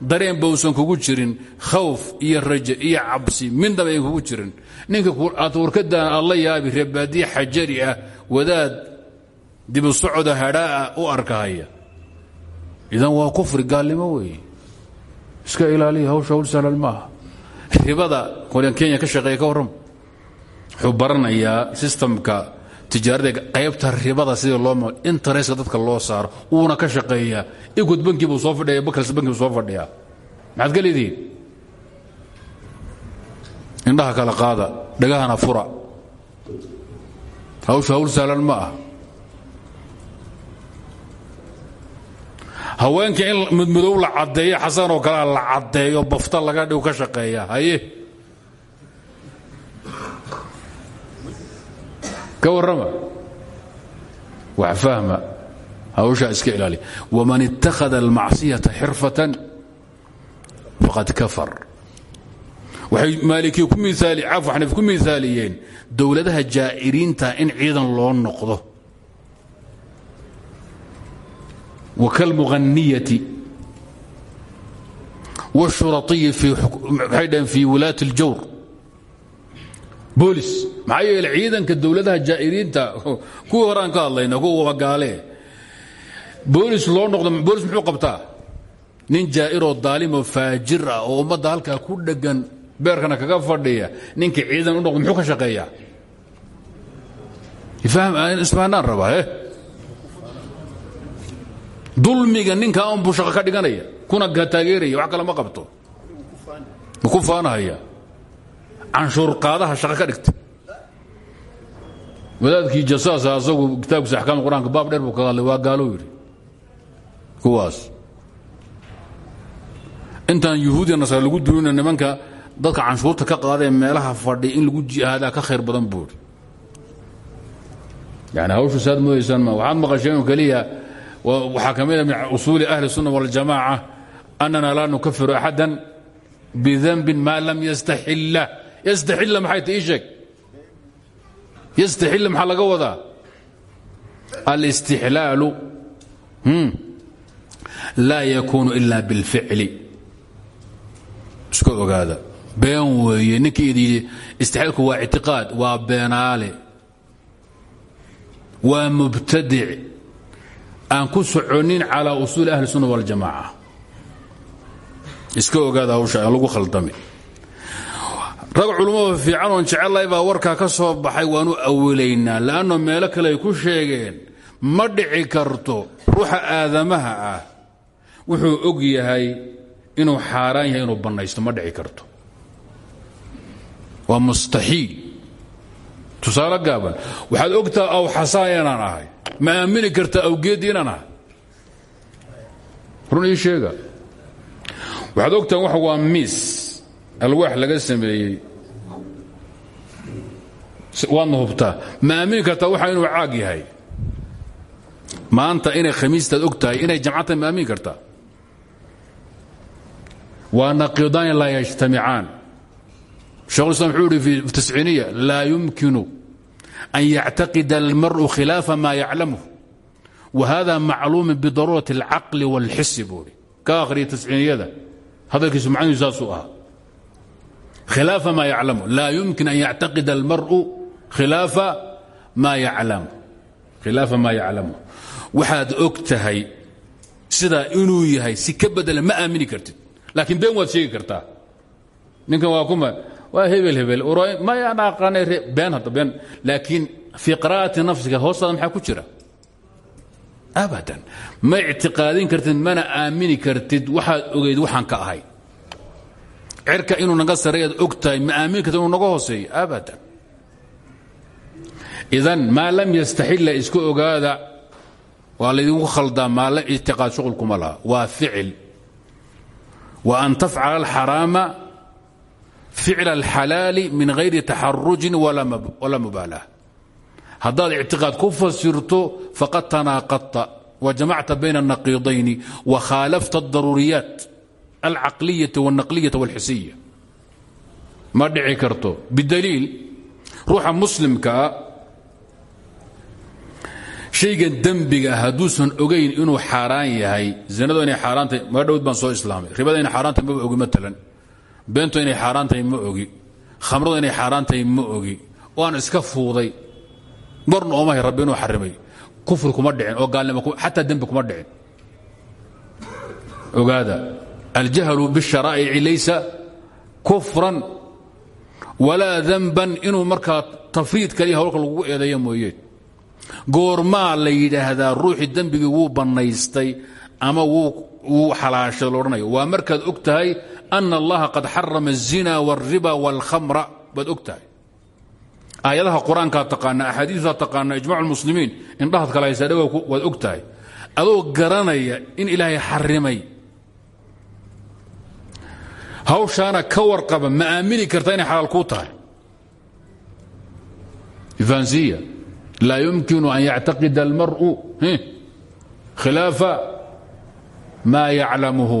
dareen bausan kugu jirin khawf iyo raje iyo cabsi midnaba ayn kugu jirin. Ninka aad warkadaan aad yaabi reebaadiye xajari ah wadaad dibu socoda hadhaaa u arkahaya. Idan waa kufri gaalnimo weeye. Iska ilaaliya hawsha hawl sahlan maaha. Ribada kenya ka shaqeeya ka warram wuxuu baranayaa sistamka tijaarada qaybta ribada sidii loo intereska dadka loo saaro wuuna ka shaqeeyaa. Igud banki buu soo fadhiya bakals banki buu soo fadhiyaa. Maxaad ka leedihiin? Indhaha kala qaada dhagahana fura. Hawsha hawl sahlan ma ah haweenka in mudmadow la caddeeyo xasan oo kalea la caddeeyo bafta laga dhigo ka shaqeeya haye ka warrama? Wax fahma. Hawshaa iska ilaaliya waman ittakhada almacsiyata xirfatan faqad kafar. Waxay maalikiya ku miaali caafu xanaf ku miaaliyeen dowladaha jaa'iriinta in ciidan loo noqdo. Wa kalmuqanniyati washuraiyi waxay dhaheen fii wulaati اljawr boolis maxaa yeele ciidanka dowladaha jaa'iriinta kuwii hore aan ka hadlayna kuwa wagaale boolis loo noqdo boolis muxuu qabtaa? Nin jaa'iroo daalimoo faajir ah oo ummadda halkaa ku dheggan beerkana kaga fadhiya ninkii ciidan u noqdo muxuu ka shaqeeyaa? Isfahanaan rabaa eh? Dulmiga ninkaa unbuu shaqo ka dhiganaya kuna taageeraya wax kale ma qabto. Ma ku faanahaya canshuurqaadaha shaqo ka dhigta wadaadkii jasaas asagu kitaabkiisa axkaamta qur'aanka baab dheer buu kaga hadlay waa gaalou yidhi. Kuwaas. Intaan yuhuudiya nasaar lagu duulina nimanka dadka canshuurta ka qaadae meelaha fadhi in lagu jihaadaa ka khayr badan buu yidhi. Yani saad moodaysaan ma waxaad maqasheenoo keliya waxaa ka mid a ahli sunna waljamaaca annana laa nukafiru axada bidanbin maa lam yastaxillah yastaxilla maxay ta ii sheeg yastaxilla maxaa laga wadaa alistixlaalu laa yakuunu ila bilficli iska ogaada been weeye ninkii idyidhi istixlaalku waa ictiqaad waa beenaale waa mubtadic aan ku soconin calaa usuuli ahli sunna waljamaaca iska ogaada hawsha aan lagu khaldame rag culummada fiican oon jecellahay baa warkaa ka soo baxay waanu awilaynaa le'anno meelo kale ay ku sheegeen ma dhici karto ruuxa aadamaha ah wuxuu og yahay inuu xaaraan yahay inuu bannaysto ma dhici karto. Waa mustaxiil tusaale gaaban waxaad ogtaha aw xasaan inaan ahay ma aamini karta awgeeddi inaan ahay? Run sheega. Waxaad ogtaha waa miis alwaax laga sameeyey. Waadna hubtaa. Ma aamini kartaa waxa inuu caag yahay. Maanta inay khamiistaad og inay jamcad tahay ma aamini kartaa waa naqidaani laa yajtamicaan shekhu islam wuxuu ihi fi tisciiniya laa yumkinu an yactaqida almar'u khilaafa ma yaclamuh wa hada macluumin bidaruurati اlcaqli wاlxisi buu hi ka akhriya tisciiniyada. Hadalkiisu macnihiisu saasuu ahaa khilaafa ma yaclamu laa yumkin an yactaqida almar'u khilaafa maa yaclamu waxaad og tahay sidaa inuu yahay si ka bedela ma aamini kartid laakiin been waad sheegi kartaa ninkan waa kuma waa hebel hebel mayaan aqaanay been hadda been laakiin fii qiraa'ati nafsiga hoostaada maxaa ku jira abadan ma ictiqaadin kartid mana aamini kartid waxaad ogeyd waxaan ka ahay cirka inuu naga sareeyaad og tahay ma aamiin karta inuu naga hooseeyo abadan. Idan maa lam yastaxilla isku ogaada waa laydinku khaldaa maala ictiqaad shuqul kuma laha waa ficil. Wa an tafcala alxaraama ficla alxalaali min hayri taxarujin walaa mubaalaah haddaad ictiqaad ku fasirto faqad tanaaqadta wa jamacta bayna anaqiidayni wa khaalafta adaruuriyaat alcaqliyati wاlnaqliyata wاlxisiya ma dhici karto bidaliil ruuxa muslimkaa shaygan dembiga hadduusan ogayn inuu xaaraan yahay zinadu inay xaaraan tahay ma dhowd baan soo islaamay ribada inay xaaraan tahay maba ogi matalan beentu inay xaaraan tahay ma ogi khamradu inay xaaraan tahay ma ogi waan iska fuuday marna oomahay rabbi inuu xarimay kufri kuma dhicin oo gaalnimo xataa dembi kuma dhicin ogaada aljahlu biالsharaa'ici laysa kufran walaa danban inuu markaa tafriid kaliya hawlka lagugu eedeeya mooyeen goormaa la yidhaahdaa ruuxii dembigii wuu bannaystay ama wuu xalaashay loodhanayo waa markaad og tahay ana allaha qad xarama الzina wاlriba wاlkhamra baad og tahay aayadaha qur-aankaa taqaana axaadiisaa taqaana ijmac اlmuslimiin indhahaad kala haysaa dhawa waad og tahay adoo garanaya in ilaahay xarimay hawshaana ka warqaba ma aamini karta inay xalaal kuu tahay. Ifansiya laa yumkinu an yactaqida almar'u. Khilaafa maa yaclamuhu.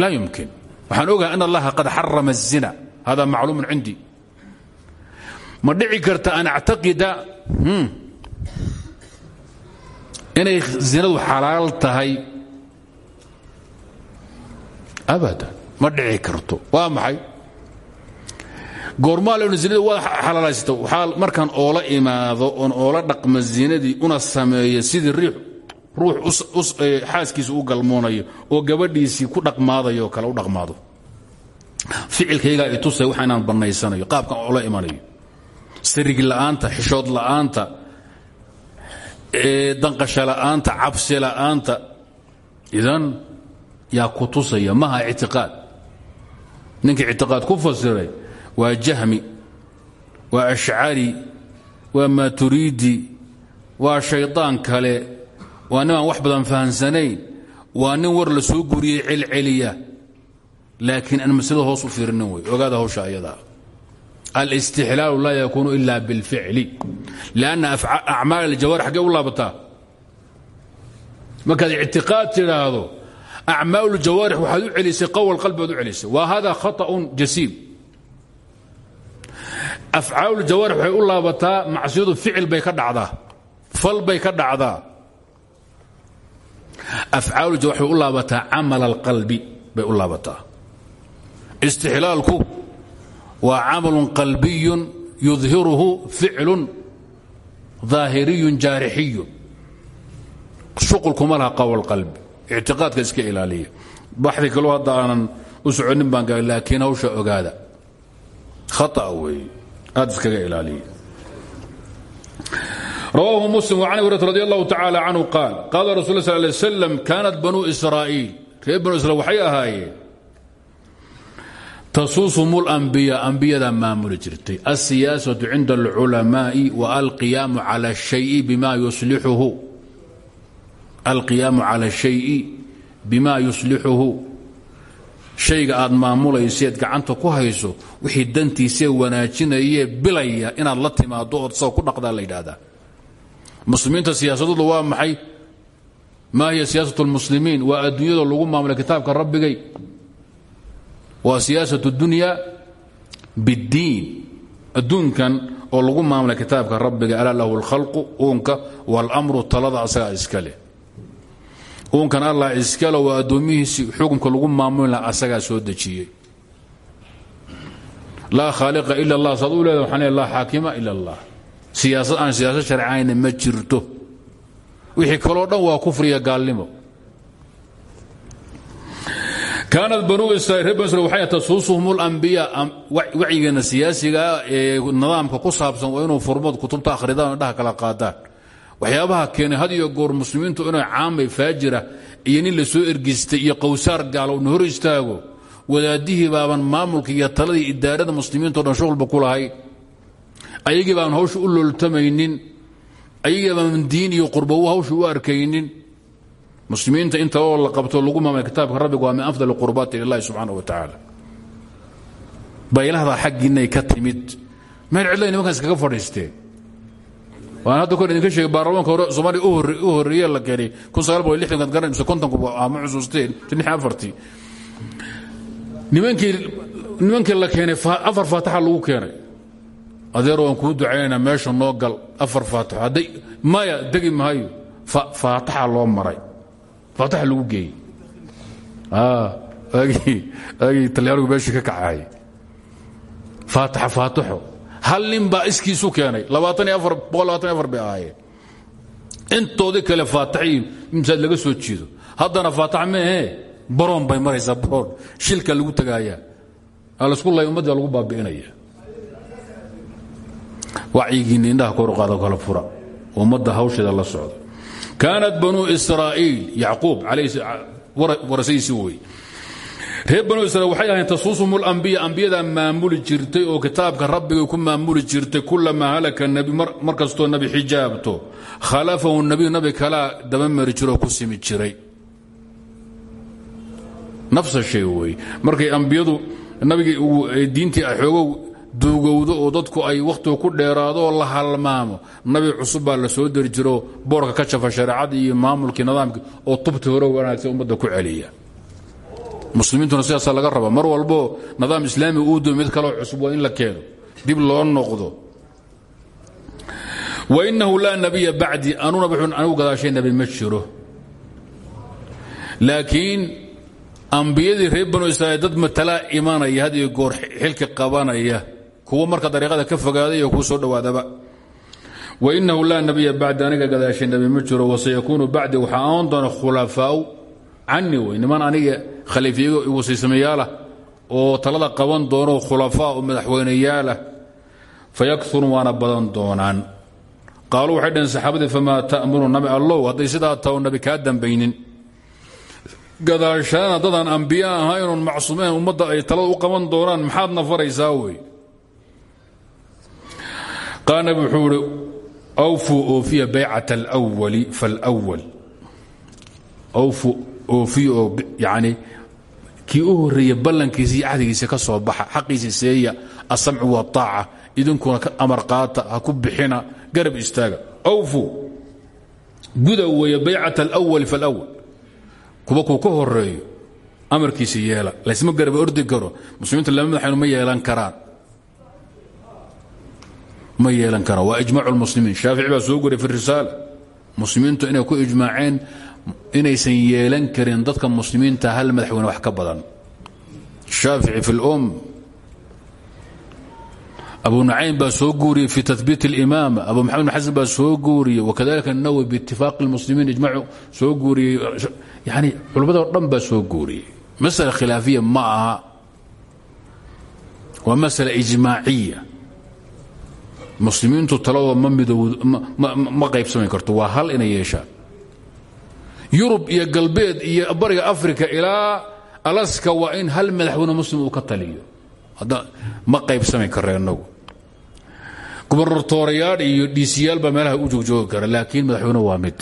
Laa yumkin. Waxaan ogahay allaha qad xarama الzina hada macluumu cindii ma dhici karta an actaqida inay zinadu xalaal tahay? Abadan ma dhici karto. Waa maxay? Goormaa la zinada waad xalaalaysata waxaa markaan oola imaado oon oola dhaqma zinadii una sameeya sidii riix ruux xaaskiisa u galmoonayo oo gabadhiisii ku dhaqmaadayo kale u dhaqmaado. Ficilkaygaa i tusay waxa inaan bannaysanayo. Qaabkan oola imanayo. Sirigi la'aanta xishood la'aanta danqasho la'aanta cabsi la'aanta. Idan yaa ku tusaya maha ictiqaad ninkii ictiqaad ku fasiray waa jahmi waa ashcari waa maaturiidi waa shaydaan kale waa nimaan wax badan fahamsanayn waa nin war la soo guriyey celceliya. Laakiin aan maslada hoos u fiirinin wey ogaada hawsha ayadaa alistixlaalu laa yakuunu ila bilficli. Lanna acmaal aljawaarix xaggee u laabataa markaad ictiqaad tidhaahdo acmaal jawaarix waxaad u celisay qawl qalbiaad u celisay wa hada khaطaun jasiim afcaal jawaarix waxay u laabataa macsiyadu ficil bay ka dhacdaa fal bay ka dhacdaa afcaal jawaarix way u laabataa camal اlqalbi bay u laabataa istixlaalku waa camal qalbiyu yudhiruhu ficlu daahiriyu jaarixiyun shuqulkuma laha qawl qalbi ictiqaadka iska ilaaliya. baxdi kaloo hadda aanan u baan gaari laakiin hawsha ogaada khaa weeye aad iskaga ilaaliya. muslim wa can hurata radi allahu tacaala qaal qaala rasul sal lay slam kaanat banuu israa'iil reer waxay ahaayeen tasuusumu lambiya ambiyadaa maamuli jirtay alsiyaasatu cinda alculamaa'i wa alqiyaamu cala shayi bima yuslixuhu alqiyaamu cala shayi bima yuslixuhu. Shayga aad maamulaysa eed gacanta ku hayso wixii dantiisee wanaajinayee bilaya inaad la timaado ood saw ku dhaqdaa la yidhaahdaa. Muslimiinta siyaasadoodu waa maxay? Maa hiya siyaasat lmuslimiin? Waa adduunyada lagu maamulay kitaabka rabbigay? Waa siyaasat dunya biddiin. Adduunkan oo lagu maamulay kitaabka rabbiga alaa lahu alkhalqu uunka walmru talada asagaa iska uunkan allah iskale waa addoomihiisii xukunka lagu maamuli laha soo dejiyey. Laa khaaliqa ila allah saad u leeda waxaan le laa allah. Siyaasad aan siyaasad sharcayna ma jirto. Wixii kaloo dhan waa kufriya gaalnimo. Kaanat banuu banu israil waxay tasuusuhum ulambiyaa wacyigeena siyaasigaa ah ee nidaamka ku saabsan waa inuu furmad kutubta akhridaan dhaha kala qaadaan waxyaabaha keenay had iyo goor muslimiintu inuu caamay faajira iyo nin la soo ergistay iyo qowsaar gaalo una hor istaago wadaadihii baaban maamulka iyo taladii idaarada muslimiinto dhan shuqulba ku lahay. Ayagii baaban hawsha u looltamaynin ayagii baaban diin iyo qurbow hawsha u arkaynin. Muslimiinta inta oo la qabto lagu maamulay kitaabka rabbiga waa min afdal qurbaati ilahi subxaana wa tacaala. Baylahdaa xaggiinay ka timid. Meel cidlay nimankan iskaga fadhiisteen waan hadda kor idinka sheegay baarlamaanka hore soomaaliya u horreeye la garan mise kontonku ama xusuusteen afartii. Nimankii la keenay afar faataxa lagu keenay. Adeer waan kuu ducaynaynaa meesha noo gal afar faataxo. Hadday maya degi maayo. Faataxa loo maray. Faataxa lagu geeyey. Aagii talyaanigu meeshii ka kacahay faataxa faataxo hal nin baa iskiisu keenay? bay ahaayeen. Intoodii kale faataxii imsaad laga soo jiido. Haddana faatax meehe baroon bay maraysaa baroon. Shilka lagu tagaayaa. Alaisku lay ummadda lagu baabi'inaya wacyigiinni indhaha koru qaado kala fura. Ummadda hawsheeda la socdo. Kaanat banuu israa'iil yacquub warasadiisi wey reer banu israiil waxay ahayn tasuusum اlambiya ambiyadaa maamuli jirtay oo kitaabka rabbigay ku maamuli jirtay kulamaa halaka nebi mar kastoo nebi xijaabto. Khalafahu nebiyu nabi kalaa dabamari jiroo ku simi jiray. Nafsa shay wey markay ambiyadu nabigii diintii xoogow duugowdo oo dadku ay wakhtigu ku dheeraado la halmaamo nabi cusub baa la soo dari jiroo boorka ka jafa shareecadii iyo maamulkii nidaamkii oo tubti hore wanaagsan ummadda ku celiya muslimiintuna sidaasaa laga rabaa mar walbo nidaam islaami uu doo mid kaloo cusub in la keeno. Dib loo noqdo. Wainahu laa nabiya bacdi. Anuna anigu gadaashay nebi ma laakiin ambiyadii reer banu dad matalaa imanaya had iyo goor xilka qabanaya kuwa marka dariiqada ka fogaaday iyo kuu soo dhowaadaba. Wainahu laa nabiya bacdi. Aniga gadaashay nabi ma jiro. Wasayakuunu bacdi. Waxaa aon doona khulafaau cani wey niman aniga khaliifyago wasiisamayaala oo talada qaban doono khulafaa oo madaxweyneyaalah fayakuru waana badan doonaan. Qaaluu waxay dhaheen saxaabadii ta'muru nabi allow? Hadday sidaa taho nabi kaa dambaynin. Gadaashaana dadaan ambiya ahaynoon macsuumeen ummadda ay talada u qaban doonaan maxaadna faraysaa wey? Qaal nabi wuxuu ihi awfuu oofiya baycat alwali falwal awfu oofiya oo yani kii u horreeya ballankiisa iyo ka soo baxa xaqiisa seeya asamcu waaaca idinkuna amar qaata ku bixina garab istaaga. Awfu guda weeye baycat alwali falwal kuwa kuu ka horeeyo amarkiisa yeela laysma garaba ordi karo muslimiinta lama madaxaynu ma yeelan karaan. Ma yeelan karaan. Waa ijmac lmuslimiin. Shaafici baa soo goriy fi risaala. Muslimiintu inay ku ijmaaceen inaysan yeelan karin dadka muslimiinta hal madaxweyne wax ka badan shaafici fi lum abu nucaym baa soo guuriyey fi tabiit اlimaama abu maxamed bn xasan baa soo guuriyey wakadalika الnawowi biitifaaqi اlmuslimiin ijmacu soo guuriyey yani culammadoo dhan baa soo guuriyey masala khilaafiya ma aha waa masala ijmaaciya muslimiintu taladooda ma midowd ma qaybsami karto waa hal inay yeeshaan yurub iyo galbeed iyo bariga africa ilaa alaska waa in hal madaxweyne muslim uu ka taliyo. Ma qaybsami karo inagu. Gubarnatoorayaal iyo dhiisiyaal baa meelaha u joogjoogi kara laakiin madaxweyne waa mid.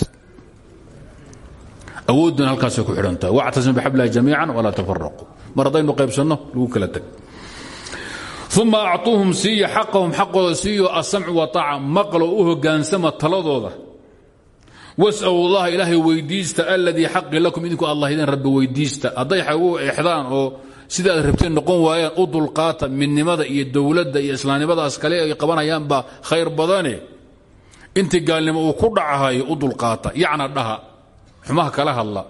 Awoodduna halkaasay ku xidhantahay. Wactasimu bixablihi jamiican walaa tafaraquu mar haddaynu qaybsanno lagu kala teg uma acuuhum siiya xaqahum xaqooda siiyo asamcu waaaca maqlo u hogaansama taladooda was'alu llaha ilaahay weydiista aladii xaqi lakum idinku allah idin rabbi weydiista. Hadday xagu exdaan oo sida aad rabteen noqon waayaan u dulqaata midnimada iyo dowladda iyo islaamnimadaas kale ay qabanayaanbaa khayr badane. Intii gaalnimo uu ku dhacahayo u dulqaata yacna dhaha xumaha kala hadla.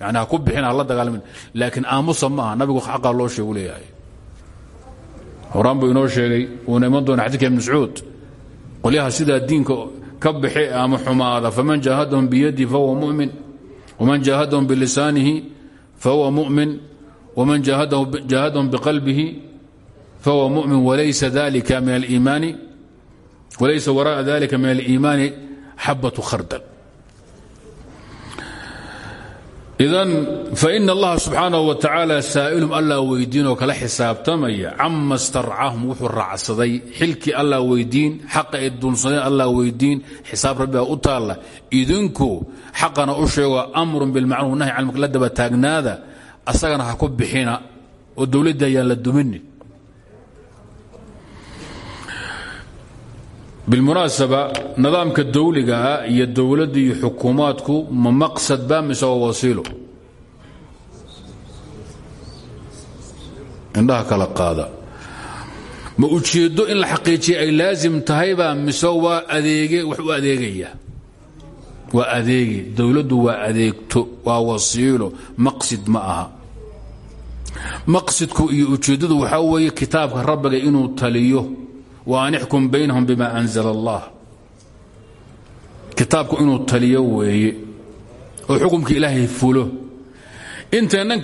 Yani ku bixin hala dagaalmin laakiin aamusa ma nabigu xaqaa loo sheegu leeyahay. Horaan buu inoo sheegay uuna iman doona xadidka ibn mascuud. Qolyaha sidaa diinka ka bixi ama xumaada. Faman jaahadahum biyadi fahuwa mumin. Waman jaahadahum bilisaanihi fahuwa mumin. Wman jaahadahum bqalbihi fahuwa mumin. Walaysa waraءa dalika min aliimaani xabaة khardal idan faina allaha subxaanaه wa tacaala saa'ilum allah weydiinoo kala xisaabtamaya cama starcahum wuxuu raacsaday xilkii allah weydiin xaqa ay duunsadeen allah weydiin xisaab rabbiga u taalla. Idinku xaqana u sheego amrun bilmacruuf nahy can la daba taagnaada asagana ha ku bixina oo dowladda ayaan la duminin bilmunaasaba nidaamka dawligaa iyo dowladda iyo xukuumaadku ma maqsad ba waa wasiilo? Indhaha kala qaada. Ma ujeeddo in la xaqiijiya ay laasim tahaybaa mise waa adeege wax u adeegaya? Waa adeegi dowladdu waa adeegto waa wasiilo. Maqsid ma aha. Maqsidku iyo ujeeddadu waxaa weeye kitaabka rabbiga inuu taliyo wa an ixkum baynahum bima anzala allah kitaabku inuu taliyo weeye oo xukumka ilaahay fulo inteennan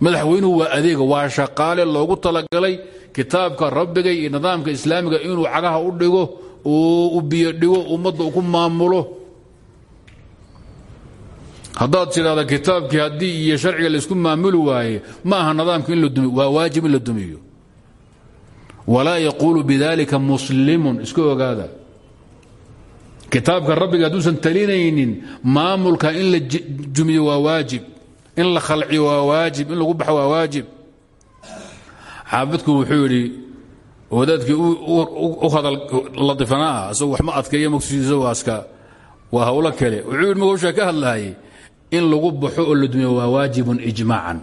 madaxweynuhu waa adeega waa shaqaale loogu talagalay kitaabka rabbiga iyo nidaamka islaamiga inuu cagaha u dhigo u biyo dhigo ummadda ku maamulo haddaad tidhahda kitaabkii haddii iyo sharciga laysku maamuli waaye ma aha nidaamka in la dumiyo waa waajib in la dumiyo walaa yaquulu bidalika muslimun iska ogaada. Kitaabka rabbiga hadduusan talinaynin maamulka in la jumiyo waa waajib in la khalciyo waa waajib in lagu baxo waa waajib. Xaafidku wuxuu yidhi wadaadkii u hadal ladifanaa asagoo wax ma adkeeya maqsudiisa waaska waa hawlo kale. Wuxuu yidhi magawshaa ka hadlaayay in lagu baxo oo la dumiyo waa waajibun ijmaacan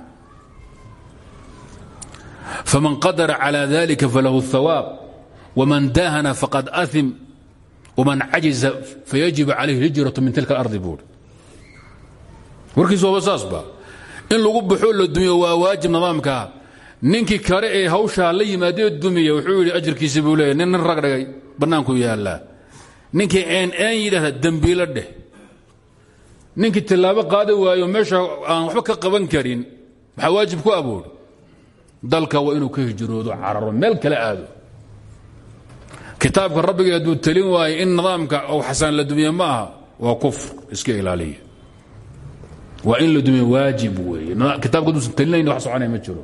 faman qadara calى dalika falahu الثawaab wman daahana faqad aim wman cajiza fayajib calayhi hijraة min tilka اlardi buuri warkiis waaba saasba in lagu baxo la dumiyo waa waajib nidaamkaa ninkii kale ee hawshaa la yimaadee dumiya wuxuu yidhi ajarkiisi buu leeyahy nin nin rag dhigay bannaanku yaallaa ninkii een een yidhahda dembiilo dheh ninkii tillaabo qaadi waayo meesha aan waxba ka qaban karin maxaa waajib ku aboodhi dalka waa inuu ka hijroodo cararo meel kale aado. Kitaabka rabbiga hadduu telin waayo in nidaamka ou xasaan la dumiye ma aha waa kufr iska ilaaliya. Waa in la dumiye waajib weeye. Kitaabka hadduusan telinayn wax soconaya ma jiro.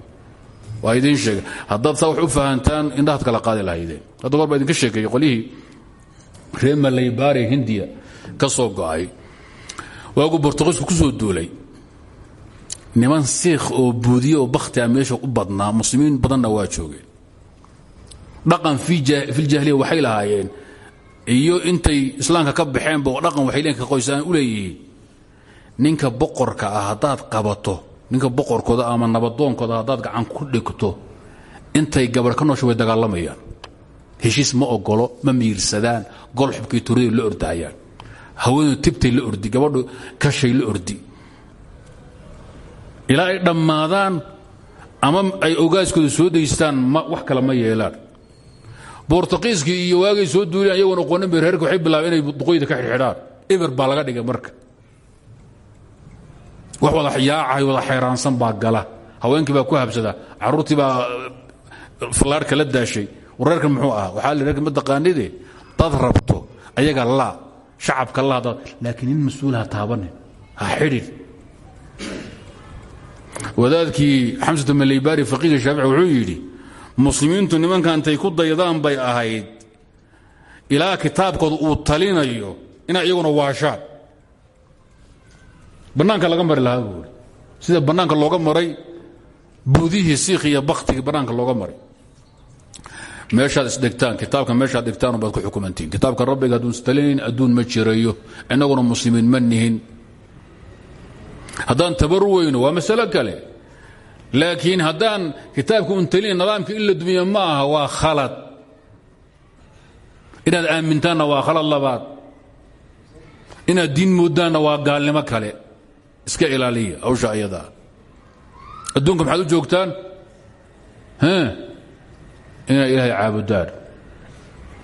Waa idiin sheega haddaad saa wax u fahantaan indhahaad kala qaadi lahaydeen. Hadda goor baa idinka sheekeeyey qolyihii reer malaybaari hindiya ka soo go'ay. Waagu bortuqiisku ku soo duulay niman siikh oo buudiye oo bakhti a meesha u badnaa muslimiin badanna waa joogeen. Dhaqan filjahiliya waxay lahaayeen iyo intay islaamka ka baxeenba dhaqan waxay leenka qoysaan u leeyihiin. Ninka boqorka ah haddaad qabato ninka boqorkooda ama nabadoonkooda haddaad gacan ku dhigto intay gabarh ka noosha dagaalamayaan. Heshiis ma ogolo ma miirsadaan gol xubkii turiday la ordahayaan hawadu tibtay la ordi gabadhu kashay la ordi ilaa ay dhammaadaan ama ay ogaaskooda soo daystaan wax kale ma yeelaan. Bortuqiiskii iyo waagay soo duuleen ayagoon aqoonin bay reerka waxay bilaabeen inay duqoyda ka xidhxidhaan. Eber baa laga dhigay marka. Wax wada yaacahay wada xayraansan baa gala. Haweenkii baa ku habsada carruurtii baa fallaarhka la daashay. Wareerkan muxuu ah waxaa la reerka ma dad rabto ayaga laa shacabka laa dad laakiin nin mas'uulaha taabanin ha xidhin wadaadkii xamsatu malaybaari faqiiga shaafici wuxuu yidhi muslimiintu nimanka intay ku daydaan bay ahayd. Ilaa kitaabkooda uu talinayo inay iyaguna waashaan. Bannaanka laga mari lahaa buuri sida bannaanka looga maray buudihii siikh iyo baktigii bannaanka looga maray. Meeshaad isdhigtaan kitaabka meeshaad dhigtaan baad ku xukumantiin. Kitaabka rabbiga hadduun istalinayn adduun ma jirayo innaguna muslimiin ma nihin haddaan tabaru weyno waa masalo kale. Laakiin haddaan kitaabka un talina nidaamka in la dumiya ma aha waa khalad. Inaad aamintaanna waa khalad labaad. Inaad diin moodaanna waa gaalnimo kale. Iska ilaaliya hawsha ayadaa adduunka maxaad u joogtaan? Inay ilaahay caabudaan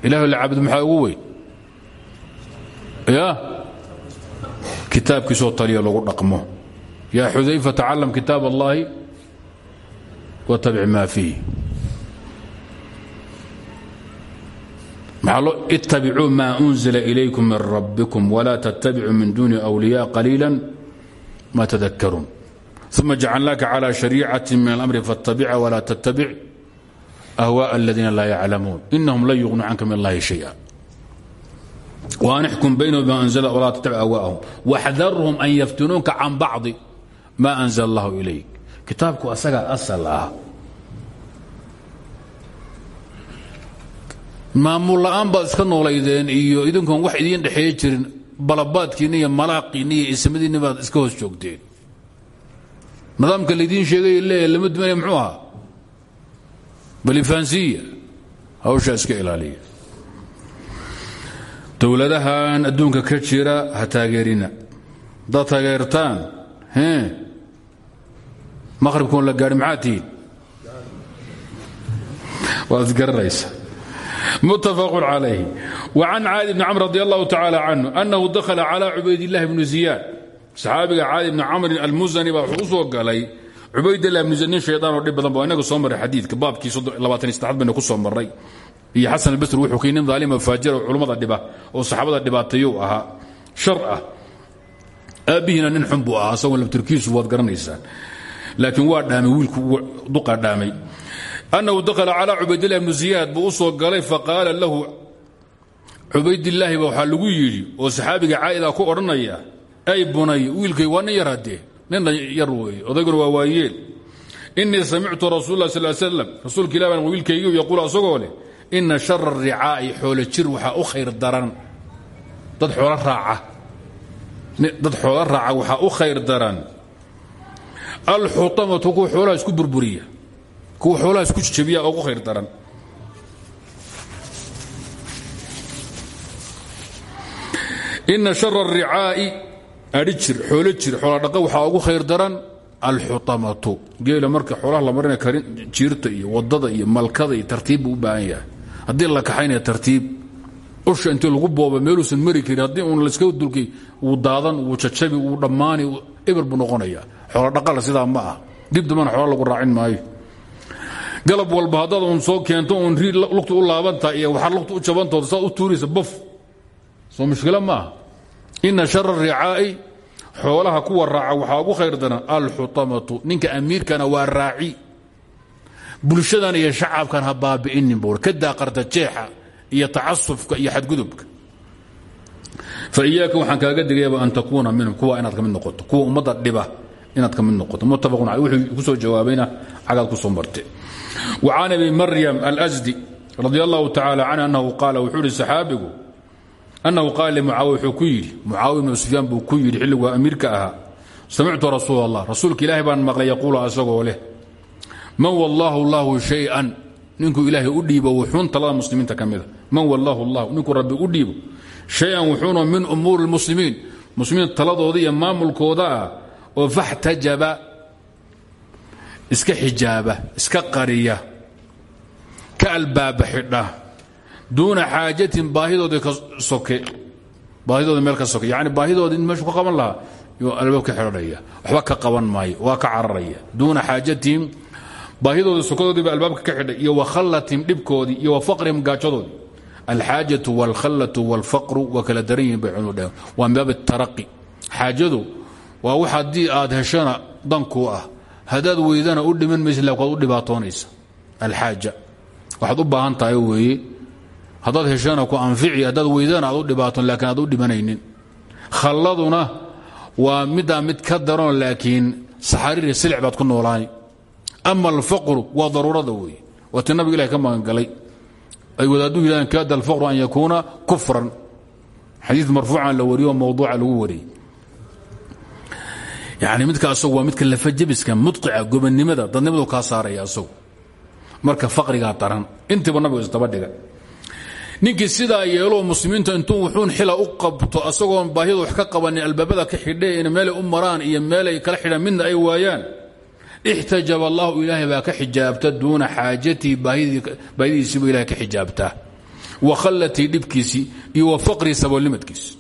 ilahay la caabudo maxaa ugu weyn? Ya kitaabkiisoo taliya lagu dhaqmo yaa xudayfa tacalam kitaab allahi watabic maa fiih maxaa loo ittabicuu maa unzila ilaykum min rabbikum walaa tattabicuu min duuni wliya qaliila ma tadakaruun uma jacalnaaka calى shariicati min alamri faاtabica wla tattabic ahwaaء aladiina laa yaclamuun inahum lan yugnuu canka min allahi shaya وan ixkum baynahum bima anzla wlaa tattabic ahwaءahum waxdarhum an yaftinuunka can bacضi ma anzla allahu ilayk. Kitaabku asagaa asal ah. Maamul la'aan baad iska noolaydeen iyo idinkoon wax idiin dhexeeya jirin balabaadkiinni iyo malaaqiinni iyo ismadiinni baad iska hoos joogteen. Nidaamka laydiin sheegay leeyahay lama dumanaya muxuu ahaa? Balifaansiya hawshaa iska ilaaliya. Dowladahan adduunka ka jira ha taageerina. Haddaad taageertaan maqhribkoon la gaadhi maxaa tihiin waad garanaysa mutafaq calayh wacan caadi bni camr radi allahu tacaala annahu dakhala calaa cubaydillahi bni ziyaad saxaabiga caadi bni camrin almusani baa wuxuu u soo galay cubaydillahi bni ziyaad nin shaydaan oo dhib soo marray xadiidka baabkii labaatan saddexaad bayna ku soo marray iyo xasan albasri wuxuu kii nin daalima faajira oo oo saxaabada dhibaateeyow ahaa. Shar ah. Nin xun buu ahaa isagoon labtirkiisu waad laakiin waa dhaamay wiilku duqa dhaamay. Annahu dakhala calaa cubaydillahi bnu ziyaad buu u galay faqaala lahu cubaydillaahi ba waxaa lagu yidhi oo saxaabiga caa'idaa ku odhanaya ay bunay wiilkay waa nin yar haddee ninna waa waayeel. Inii samictu rasuul lah sal slam rasuulka ilah baan wiilkaygiu asagoo leh inna shara ricaa'i xoolo jir waxaa u khayr daran. Dad xoolo raaca waxaa u khayr daran alxuamatu kuwa oolaa isku burburiya kuwa oolaa isku jebiya oo ku khayr daran. Ina shara aricaa'i adhijir xoolo jir xooladhaqa waxaa ugu khayr daran alxuamatu geela marka xoolaha la marina karin jiirta iyo waddada iyo malkada iyo tartiib buu u baahan yahay. Haddii la kaxaynaya tartiib usha intii lagu booba meeluusan mari karin haddii uun laska dulkay wuu daadan wuu jajabi wuu dhammaani eber buu noqonayaa xoola dhaqala sidaa ma ah. Dib dambana xoola lagu raacin maayo. Galab walba haddaad uun soo keento uun rii lugta u laabantaha iyo waxaad lugta u jabantooda saad u tuuraysa bof. Soo mushkilo ma aha ina shara ricaa'i xoolaha kuwa raaca waxaa ugu khayr daran alxutamatu. Ninka amiirkana waa raaci. Bulshadan iyo shacabkan ha baabi'inin buur ka daaqarta jeexa iyo tacasufka iyo xadgudubka. Fa iyaaka waxaan kaaga digayaba an takuuna minhum. Kuwa inaad ka mid noqoto kuwa ummadda dhiba inaad ka noqoto. Muttafaqun caley wuxuu ku soo jawaabayna cagaad ku soo marte wa can maryam alsdi radi allahu tacala canhu annahu qaala wuxuu ihi saxaabigu annahu qaala limucaawiya ku yidhi mucaawiya ibnu sufyaan buu ku yidhi xilligu amiirka ahaa samictu rasuul allah rasuulka ilaahay baan maqlay yaquulu asagoo leh man wallaahu llahu shay-an ninkuu u dhiibo wuxuun talada muslimiinta ka mida man wallaahu llahu ninkuu rabbi u dhiibo shay-an wuxuuna min umuuri lmuslimiin muslimiinta taladooda iyo maamulkooda ah oo faxtajaba iska xijaaba iska qariya ka albaaba xidha duuna xaajatin baahidoodii ka soke baahidooda meel ka soke yani baahidooda in meeshu ka qaban lahaa yuu albaab ka xidhanaya waxba ka qaban maayo waa ka cararaya duuna xaajatihim baahidooda sokadoodiiba albaabka ka xidhay iyo wakhallatihim dhibkoodii iyo wa faqrihim gaajadoodii alxaajatu wاlkhallatu wاlfaqru waa kala daran yihiin bay cunu dheheen waa min baab taraqi xaajadu waa wax haddii aad heshana dankuu ah. Haddaad weydana u dhiman maysa la waad u dhibaatoonaysa. Alxaaja. Waxaad u baahan tahay weeye haddaad heshana ku anfici haddaad weydana aad u dhibaatoon laakiin aad u dhimanaynin. Khalladuna waa middaa mid ka daroon laakiin saxariiri silic baad ku noolaani. Ama alfaqru waa daruurada weeye waa ti nabiga ilahi ka magangalay. Ay wadaaduu yidhahdeen kaada alfaqru an yakuuna kufran. Xadiid marfuucan la wariyo oo mawduuca lagu wariyey yani midka asagu waa midka lafajabiska mudqica gobannimada dadnimadu kaa saaraya asagu. Marka faqrigaa daran intiiba nabigu isdaba dhiga. Ninkii sidaa yeeloo muslimiinta intuu wuxuun xila u qabto asagoon baahida wax ka qabanin albaabada ka xidhe in meelay u maraan iyo meelay kala xidhaan midna ay waayaan. Ixtajaba allahu ilaahay baa ka xijaabta duuna xaajatii baahidiisiibu ilahay ka xijaabtaa. Wa khallatii dhibkiisii iyo wa faqrii saboolnimadkiisi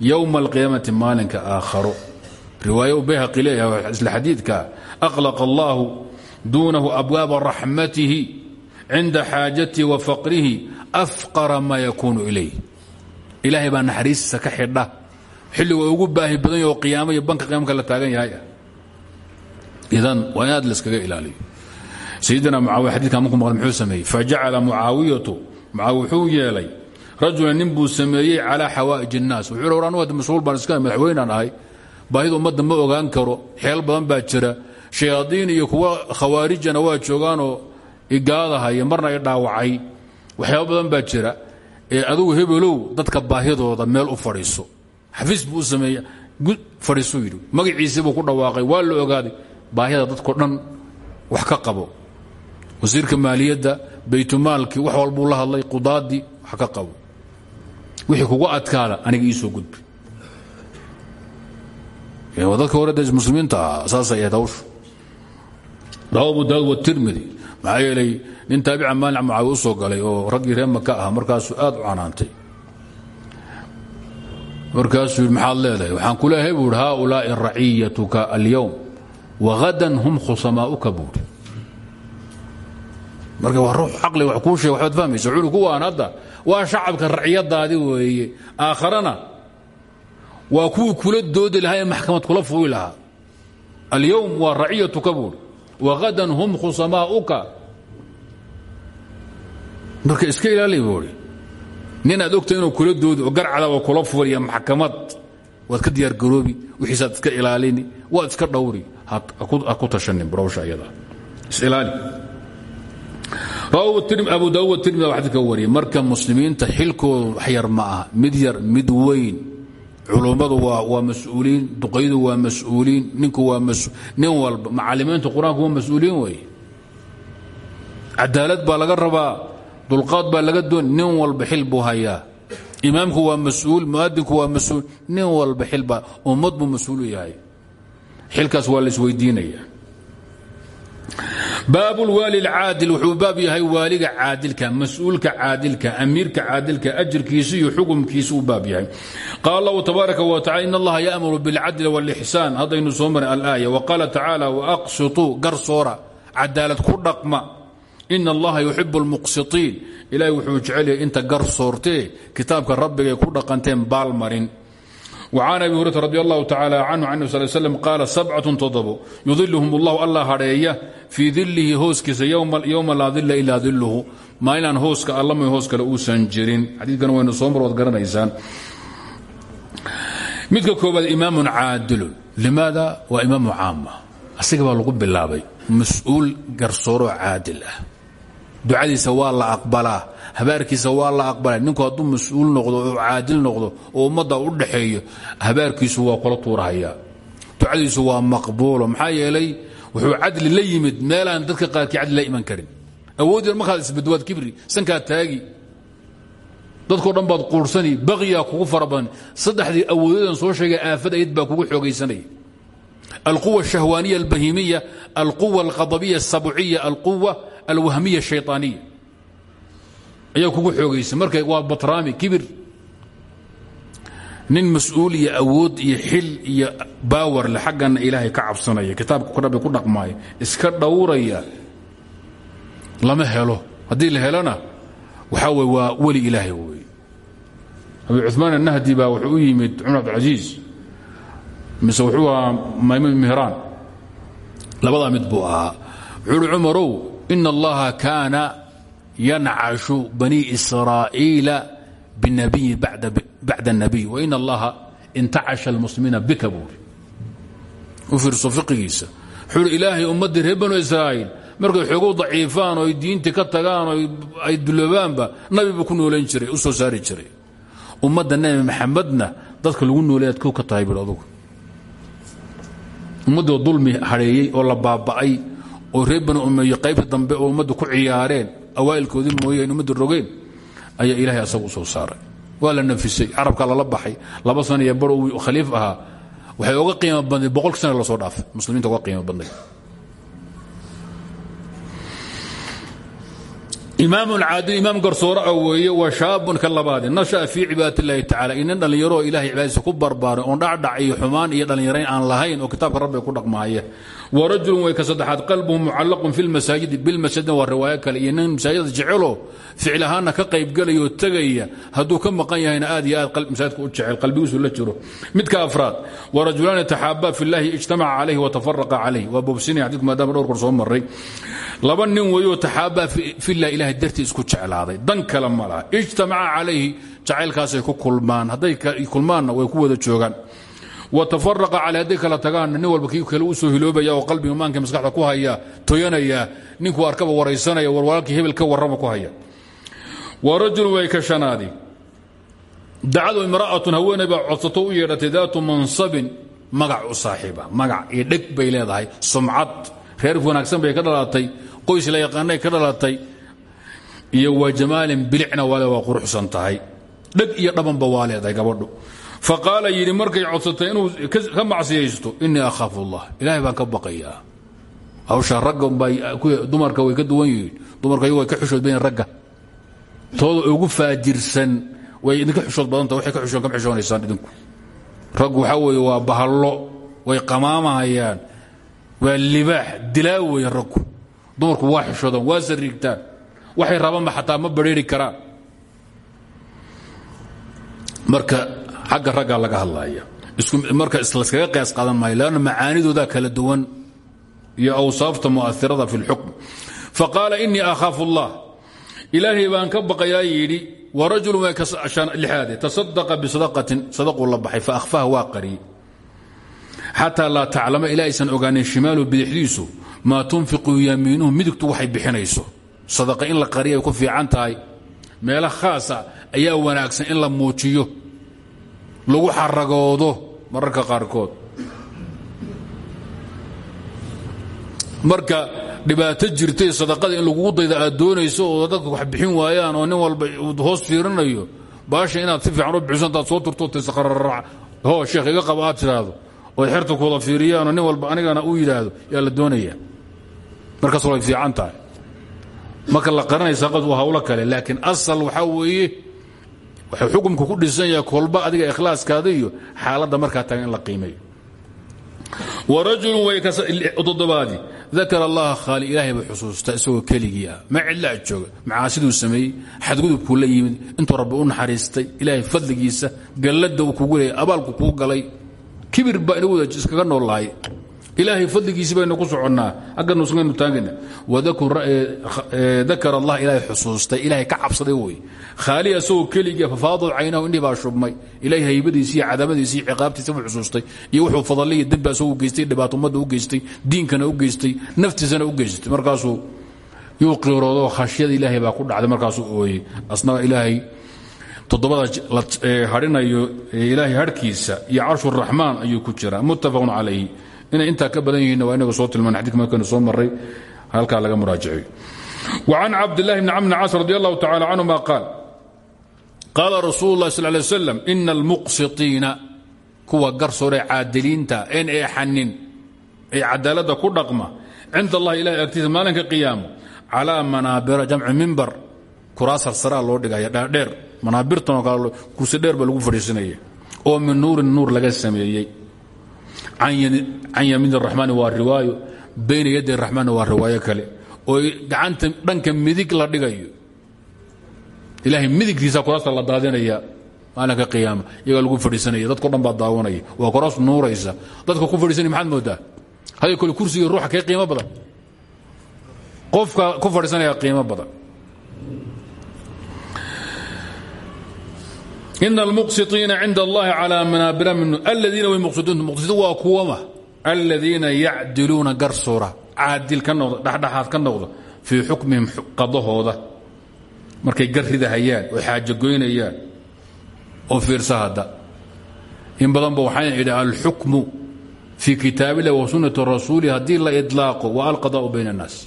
yowma alqiyaamati maalinka aakharo riwaayo bayhaqi leeyahay isla xadiidka aqlaqa allahu duunahu abwaaba raxmatihi cinda xaajatihi wa faqrihi afqara maa yakuunu ilayh. Ilaahay baa naxariistiisa ka xidha. Xilligu ugu baahi badan yaho qiyaamo banka qiyaamka la taagan yahay. Idan waa in aad laskaga sayidina mucaawiya xadidkan markuu maqlay muxuu sameeyey fajacala mucaawiyatu mucaawiya rajulan nin buu sameeyey calaa xawaa'ij الnaas wuxuu hadda mas'uul baan madaxweynaan ahay baahida ummadda ma ogaan karo. Xeel badan baa jira. Shayaadiin iyo kuwa khawaarijana waa joogaanoo igaadahaya marna i dhaawacay. Waxyaaba badan baa jira. Ee adugu hebelow dadka baahidooda meel u fadhiiso. Xafiis buu u sameeye fadhiisuu yidhi magaciisii buu ku dhawaaqay. Waa la ogaaday baahida dadkao dhan wax ka qabo. Wasiirka maaliyadda baytumaalkii wax walbuu la hadlay qudaadii wax ka qabo. Wixii kuga adkaada aniga iisoo gudbi dadka hore de muslimiinta saasay ahayd hawshu rawa abu daawud watirmidi nin taabica maalin mucaawi u galay oo raggii reer maka ah markaasuu aad u canaantay markaasuu maxaad leedahay waxaan ku leeyahay buu ihi haaulaa'i raciyatuka alyowm wagadan hum khusamaa'uka buuhi marka waa ruux caqli wax kuu sheega waxbaad fahmaysa culi kuwaan hadda waa shacabka raciyadaadi weeye aakharana waa kuwii kula doodi lahaa ee maxkamad kula fugi lahaa. Alyowm waa raciyatuka buuhi wagadan hum khusamaa'uka. Marka iska ilaali buuhi nin aad ogta inuu kula doodi oo garcada oo kula fuliya maxkamad. Waad ka diyaargaroobi wixiisaad iska ilaalini waad iska dhowri ha ku tashanin barowsha ayada isilaali abu daawud tirmid waa xadidka wariyay marka muslimiinta xilkoodu wax yar ma aha mid yar mid weyn culummadu waa mas'uuliin duqaydu waa mas'uuliin ninku waa nin walba macalimiintu qur'aanku waa mas'uuliin wey. Cadaalad baa laga rabaa dulqaad baa laga doon nin walba xil buu hayaa. Imaamku waa mas'uul muadinku waa mas'uul nin walba xilbaa ummad buu yahay. Xilkaas waa la isweydiinaya baab lwaali caadil wuxuu baab yahay waaliga caadilka mas'uulka caadilka amiirka caadilka ajirkiisu iyo xukumkiisu u baab yahay. Qaal allahu tabaaraka wataala in allaha yaamuru bilcadli wاlixsaan haddaynu soo marin alaaya. Waqaala tacaala waaqsituu garsoora cadaalad ku dhaqma. In allaha yuxib lmuqsitiin ilahay wuxuu jecel yahay inta garsoortee kitaabka rabbigaay ku dhaqanteen baalmarin وcan abi hurata radi allahu tacala canhu can sal slm qaala sabcatun todobo yudilhum اllahu alla hadheeya fii dilihi hooskiisa yowma laa dila ilaa diluhu maalinaan hooska allama hoos kale uusan jirin xadiikana waynu soo mar waad garanaysaan midka koobaad imaamun caadilun limaada waa imaamu caama asiga baa lagu bilaabay mas'uul garsooroo caadil ah ducadiisa waa la aqbalaa habaarkiisa waa la aqbalay. Ninku hadduu mas'uul noqdo oo caadil noqdo oo ummadda u dhaxeeyo habaarkiisu waa kula tuurahaya. Ducadiisu waa maqbuulo maxaa yeelay wuxuu cadli la yimid meelaan dadka qaarkii cadli la iman karin. Awoodin markaad isbadwaad kibri sankaad taagi. Dadko dhan baad quursani baqiyaa kugu fara badan. Saddexdii soo sheegay aafad ayd baa kugu xoogaysanaya alquwa alshahwaaniya albahimiya alquwa alqadabiya asabuciya alquwa alwahmiya ashayaaniya ayaa kugu xoogaysa marka waa batraami kibir. Nin mas'uul awood iyo xil iyo baawar le xaggana ilaahay ka cabsanaya. Kitaabka rabbi ku dhaqmaaya. Iska dhowraya lama helo. Haddii la helona waxaa wey waa weli ilaahay wey abi cumaan annahdi baa wuxuu yimid cumar abdilcasiis mise wuxuu ahaa maymun mihraan. Mid buu ahaa. Wuxuu uhi allaha kaana yancashu bani israa'iila binabiyi bacda الnabiy wain allaha intacasha almuslimiina bika buuri u fiirso fiqigiisa wuxuu uhi ilaahay ummaddii reer banu israa'iil markay xoogow daciifaan oo ay diintii ka tagaan oo ay duloobaanba nabi buu ku noolayn jiray u soo saari jiray ummadda nebi maxamedna dadka lagu nooleyaad kow ka tahay bir adugu ummaddoo awaa'ilkoodii mooyeen ummadda rogeen ayaa ilaahay asaga u soo saaray. Waa la nafisay carabkaa lala baxay. Laba sana iyo bar uu khaliif ahaa waxay oga qiimo badnayd boqolki sana la soo dhaafay. Muslimiinta oga qiimo badnayd imaam caadil imaam garsoore ah weeye wa shaabun ka labaade nasha'a fii cibaadati اllahi tacala inin dhallinyaroo ilahay cibaadadiisa ku barbaaray oon dhacdhac iyo xumaan iyo dhallinyarayn aan lahayn oo kitaabka rabbiga ku dhaqmaaya wa rajulun way ka saddexaad qalbuhu mucallaqun fi lmasaajidi bilmasajidna waa riwaayo kale iyo nin masaajida jecelo ficil ahaanna ka qaybgelaya oo tegaya hadduu ka maqan yahayna aad iyo aad masaajidka u jecel qalbigiisu la jiro. Midka afraad wa rajulaani taxaabaa fi llahi ijtamaca calayhi watafaraqa calayh waa bobsinaya xadidku maadaama dhowr kor soo maray laba nin weeyoo taxaabaa filah ilahay dartii isku jeclaaday. Dan kale ma laha. Ijtamaca calayhi jacaylkaasay ku kulmaan. Hadday kulmaanna way ku wada joogaan wa tafaraqa caley hadday kala tagaanna walba kii kale u hiloobaya oo qalbiga maanka maskaxda ku haya toyanaya ninkuu arkaba waraysanaya war walaalkii hebel ka ku haya wa rajulun way ka shanaadi dacadu imra'atun haweeney baa codsato u mansabin magac u saaxiiba magac bay leedahay sumcad reer wanaagsan bay ka dhalatay qoys la yaqaanay ka dhalatay iyo wa jamaalin bilicna waale waa quruxsan tahay dheg iyo dhabanba waa leedahay gabadhu fa qaala yidhi markay codsatay inuu ka macsiyaysto innii akhaafu allah. Ilaahay baan ka baqayaa hawsha ragga dumarka way ka duwan yihiin. Dumarka iyagu way ka xushood bayan ragga. Tooda ugu faajirsan way idinka xushood badanta waxay ka xushoon kama xishoonaysaan idinku. Raggu waxaa weeye waa bahallo way qamaamahayaan waa libaax dilaa weeye raggu. Dumarku waa xishoodaan waa sariigtaan. Waxay rabaanba xataa ma badrheeri karaan. Marka xagga raggaa laga hadlaya marka laskaga qiyaas qaadan maayo leanna macaanidoodaa kala duwan iyo awsaafta mu'airada fi اlxukm faqaala inii akhaafu اllah ilaahay baan ka baqayaa yidhi warajulu lixaade tasadaqa bisadaqatin sadaquu la baxay faahfaha waa qariyey xataa laa taclama ilaa aysan ogaanin shimaalu bidixdiisu maa tunfiqu yamiinuhu midigtu waxay bixinayso. Sadaqa in la qariya ku fiican tahay. Meelo khaasa ayaa wanaagsan in la muujiyo lagu xaragoodo mararka qaarkood. Marka dhibaato jirtay sadaqada in lagugu dayda aad doonayso oo dadka wax bixin waayaan oo nin walba hoos fiirinayo baasha inaad si fiican u bixiso intaad soo turto tisqararac ho sheekh iga qaba aad tidhaahdo. Oy xerta kuwada fiiriyaanoo nin walba anigana uu yidhaahdo yaa la doonaya. Markaas way fiican tahay. Marka la qaranaysa qad waa hawlo kale laakiin asal waxaa weeye waxuu xukumku ku dhisan yahay kolba adiga ikhlaaskaada iyo xaaladda markaa tagan in la qiimeeyo. Warajulu toddobaadi dakara allaha khaali ilaahay buu xusuustaa isagoo keligii ah. Ma cidlaa jooga. Macaasiduu sameeyey. Xadgudubkuu la yimid. Intuu rabbi u naxariistay ilaahay fadligiisa galladda uu kugu leeyay abaalku kuu galay. Kibir baa inagu wada iskaga noolahay ilaahay fadligiisi baynu ku soconnaa. Agga nusgaynu taagana dakar allah ilaahay xusuustay. Ilaahay ka cabsaday wey khaali asagoo keligii fafaadad caynahu indhii baa shubmay. Ilaahay haybadiisi iyo ciqaabtiisa buu xusuustay. Iyo wuxuu fadalay iyo dembi asagoo geystay dhibaato u geystay diinkana u geystay naftiisana u geystay. Markaasuu yuu qiiroodo khashyada ilaahay ku dhacday. Markaasuu ooyey asna ilaahay toddobada hadhinayo ilaahay harhkiisa iyo carshuraxmaan ayuu ku jiraa. Muttafaqun calayhi inay intaa ka badan yihiin waa inaga soo tilmaan xadika markaynu soo marray halkaa laga muraajaciyo وعن عبد الله بن عمرو بن عاص رضي الله تعالى عنهما قال قال رسول الله صلى الله عليه وسلم إن المقسطين كوا قرصور عادلينتا إن إي حنين إي عدالة كل رقمة عند الله إله أكتيس مالك قيام على منابر جمع منبر كراس السراء الله دقا دير منابرتنا قال كرسي دير بلغو فريسنية oo min nuurin nuur laga sameeyey can yamiin araxmaan waa riwaayo bayna yadi raxmaanna waa riwaayo kale. Oo gacanta dhanka midig la dhigayo. Ilaahay midigtiisa kuraasta la daadinaya maalinka qiyaama iyagaa lagu fadhiisanaya dadko dhan baa daawanaya. Waa nuuraysa. Dadka ku fadhiisanaya maxaad moodaa? Hada kole kursiga ruuxa kee qiimo badan? Qofka ku fadhiisanaya qiimo badan in almuqsiiina cinda الله calaa manaabira min aladiina way muqsituun waa kuwama aladiina yacdiluuna garsoora caadil ka noqda dhexdhexaad ka noqda fii xukmihim qadahooda markay garridahayaan oo xaajagoynayaan oo fiirsa hadda in badanba waxaan idha alxukmu fii kitaabillahi wa sunnati rasuuli haddii la idlaaqo waa alqadaau bayna annaas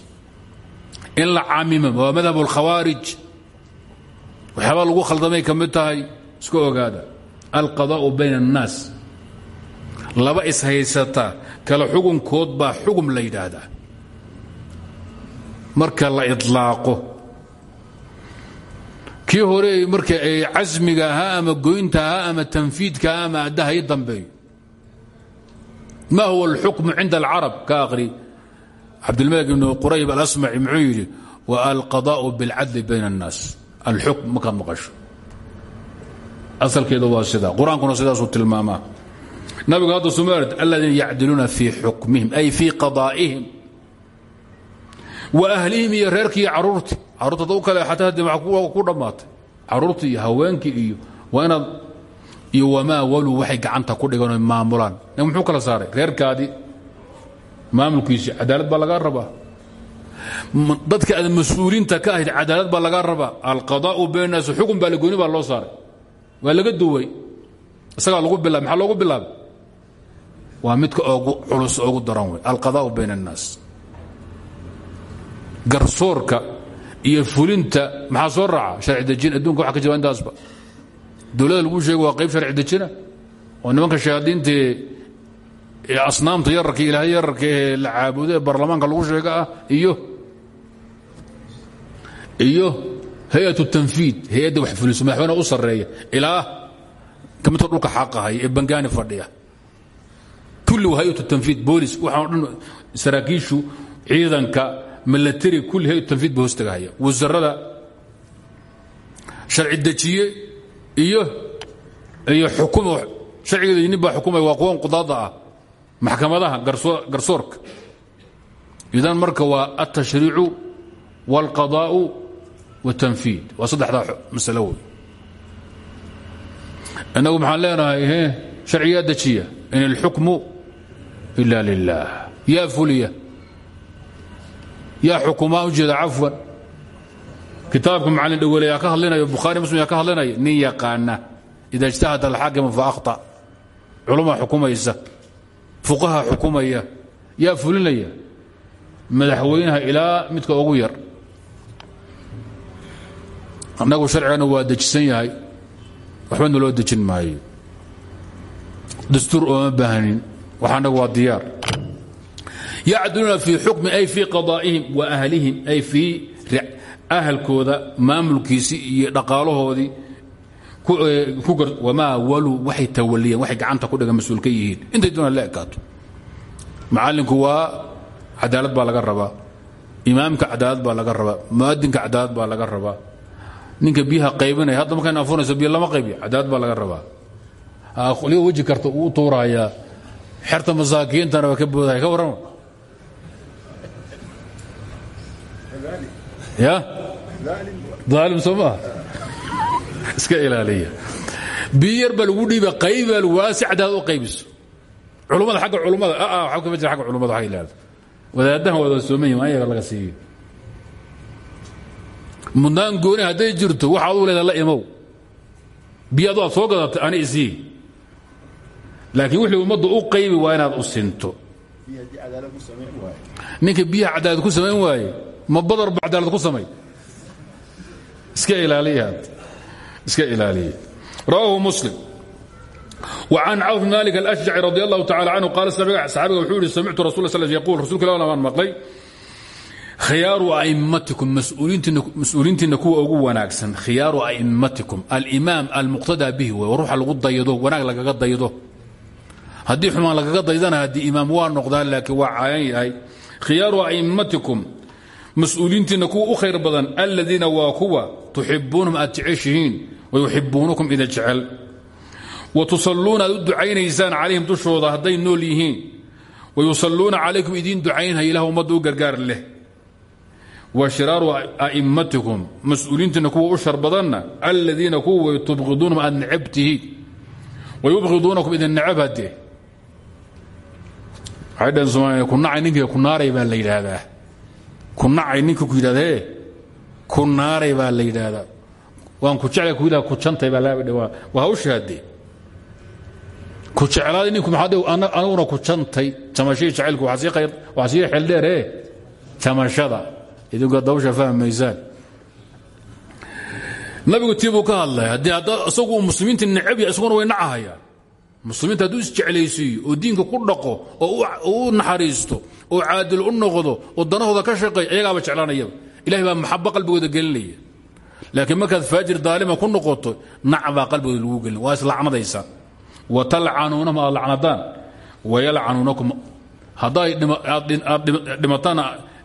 in la caamima waa madhab alkhawaarij waxyaabaa lagu khaldamay ka tahay isku ogaada. Alqadaau bayna annaas. Laba ishaysata kala xugunkood baa xugum la yidhaahdaa. Marka la ilaaqo kii hore marka ay casmiga ahaa ama goynta ahaa ama tanfiidka ahaa ama addaha i dambeeyo ma huwa alxukmu cinda alcarab ka aqri cabdilmalik ibnu qurayb alasmaci muxuu yidhi wa alqadaau biاlcadli bayna اnnaas alxukm markaad maqasho asalkeedu waa sida. Qur'aankuna sidaasuu tilmaamaa. Nabigu hadda sumaard aladiina yacdiluuna fii xukmihim ay fii qadaa'ihim. Wa ahlihim iyo reerkii iyo caruurtii. Carruurta u kale xataa haddi waa ku dhammaatay. Carruurtii iyo haweenkii iyo waa inaad iyo wamaa waluu waxay gacanta ku dhigan oy maamulaan. Muxuu kala saaray? Reerkaadii maamulkiisii cadaalad baa lagaa rabaa. Dadka aad mas'uuliinta ka ahayd cadaalad baa lagaa rabaa. Alqadaa'u bayna naas xukun baa lagooni baa loo saaray waa laga duway isagaa lagu bilaabay. Maxaa loogu bilaabay? Waa midka ogu culus ogu daran wey alqadaa'u bayna الnaas garsoorka iyo fulinta maxaa soo raaca? Sharci dejin. Adduunka waxa ka jira intaasba dowladda lagu sheego waa qayb sharci dejina. Oo nimanka shayaadiinta ee asnaamta yararka ilaahay yararka ee baarlamaanka lagu sheega ah. Iyo iyo hay'at tanfiid hay'adda wax fuliso madaxweyne u sarreeya. Ilaa ka midka dhulka xaqahaya ee bangaani fadhiya. Kulli waa hay'at tanfiid boolis. Waxaan dhan saraakiishu ciidanka milatary kulli hay'at tanfiid ba hoostagahaya wasarada sharci dejiye iyo iyo xukum sharcigeeda nin baa xukumaya waa kuwan qudaada ah. Maxkamadaha garsoorka. Idan marka waa altashriicu wاlqadaa'u wاtanfiid waa saddexdaa masalo wey innagu maxaan leenahay he sharciyaa dejiya in اlxukmu ila lilah yaa fuliya yaa xukumaa ujeeda cafwan kitaabka macalin dhawele yaa ka hadlinaya bukhaari muslim yaa ka hadlinaya nin yaqaana ida اجtahad alxaakimu faakطأ culamaa xukumaysa fuqaha xukumaya yaa fulinaya madaxweynaha ilaa midka ugu yar annagu sharcigana waa dejisan yahay waxba naloo dejin maayo. Dastuur ooma baahnin waxaanagu waa diyaar. Yacdiluuna fii xukmi ay fii qadaa'ihim wa ahlihim ay fii ahalkooda maamulkiisii iyo dhaqaalahoodii wamaa waluu waxay tawaliyeen waxay gacanta ku dhiga mas'uul yihiin. Intay doonaan la ekaato. Macallinku waa cadaalad baa laga rabaa. Imaamka cadaalad baa laga rabaa. Muadinka cadaalad baa laga rabaa ninka biyaha qaybinaya hadda markaan afunayso biyo lama qaybiyo cadaalad baa laga rabaa. Ligo weji karta uu tuurayaa xerta masaakiintana waa ka boodaya ka warrama. Ya? Aalim soo maaha iska ilaaliya. Biyar baa lagu dhiiba qayb baa lagu si cadaalad u qaybiso. Culummada agga culummada waa kama jira agga culummada waa ilaahdo wadaadahan wada sooman yihiin ayaga laga siiyo mudnaan gooni hadday jirto waxaad u leeda la imow biyo adu aad soo gadatay ani isii laakiin wixii ummaddu u qaybi waa inaad u sinto ninka biyaha cadaalad ku samayn waaye ma badar ba cadaalad ku samay iska ilaaliya iska ilaaliya rawaahu muslim وعن cوف بن مالك الأشجعي رضي الله تعالى عنه قال صxaabiga wuxuu ihi samictu rasul ل sl yquل rasulka il baan maqlay khiyaaru a'immatikum mas'uuliintiinna kuwa ugu wanaagsan. Khiyaaru a'immatikum. Alimaam almuqtadaa bihi w ruuxa lagu daydo wanaag lagaga daydo. Haddii xumaan lagaga daydana haddii imaam waa noqdaa laakiin waa caayan yahay. Khiyaaru a'immatikum mas'uuliintiinna kuwa u khayr badan aladiina waa kuwa tuxibuunahum aad jeceshihiin wayuxibuunakum ida jecel. Wtusaluuna aad u ducaynaysaan calayhim dushooda hadday nool yihiin. Wayusaluuna calaykum idiin ducaynhaya ilah ummadda u gargaar leh wa shiraaru a'immatikum mas'uuliintiina kuwa u badanna aladiina kuwa tubqiduunahum aad necab tihiin wayubqiduunakum idin necab haddee waxay dhaheen somaaliya ku nacay ninkii ku naaray baa la yidhaahdaa. Ku nacay ninka ku yidhahdee ku naaray baa la waan ku jeclay ku yidhahda ku jantay baa dhawaa waa hawsha haddee ku jeclaaday ninku maxaa aniguna ku jantay jamashadii jacaylku waxaa sii xeldheere jamashada idinka dawsha fahmaysaan nabigu tii buu ka hadlay haddii isagu muslimiinta necab yahay isaguna way nacahayaan. Muslimiinta hadduu isjeclaysiiyo oo diinka ku dhaqo oo u naxariisto oo caadil u noqdo oo danahooda ka shaqeey ayagaaba jeclaanayaba ilahay baa maxabo qalbigooda gelinaya. Laakiin markaad faajir daalima ku noqoto nac baa qalbigooda lagu gelin waa islacnadaysa watalcanuunahum aad lacnadaan wayalcanuunakum hadday aad dhimataan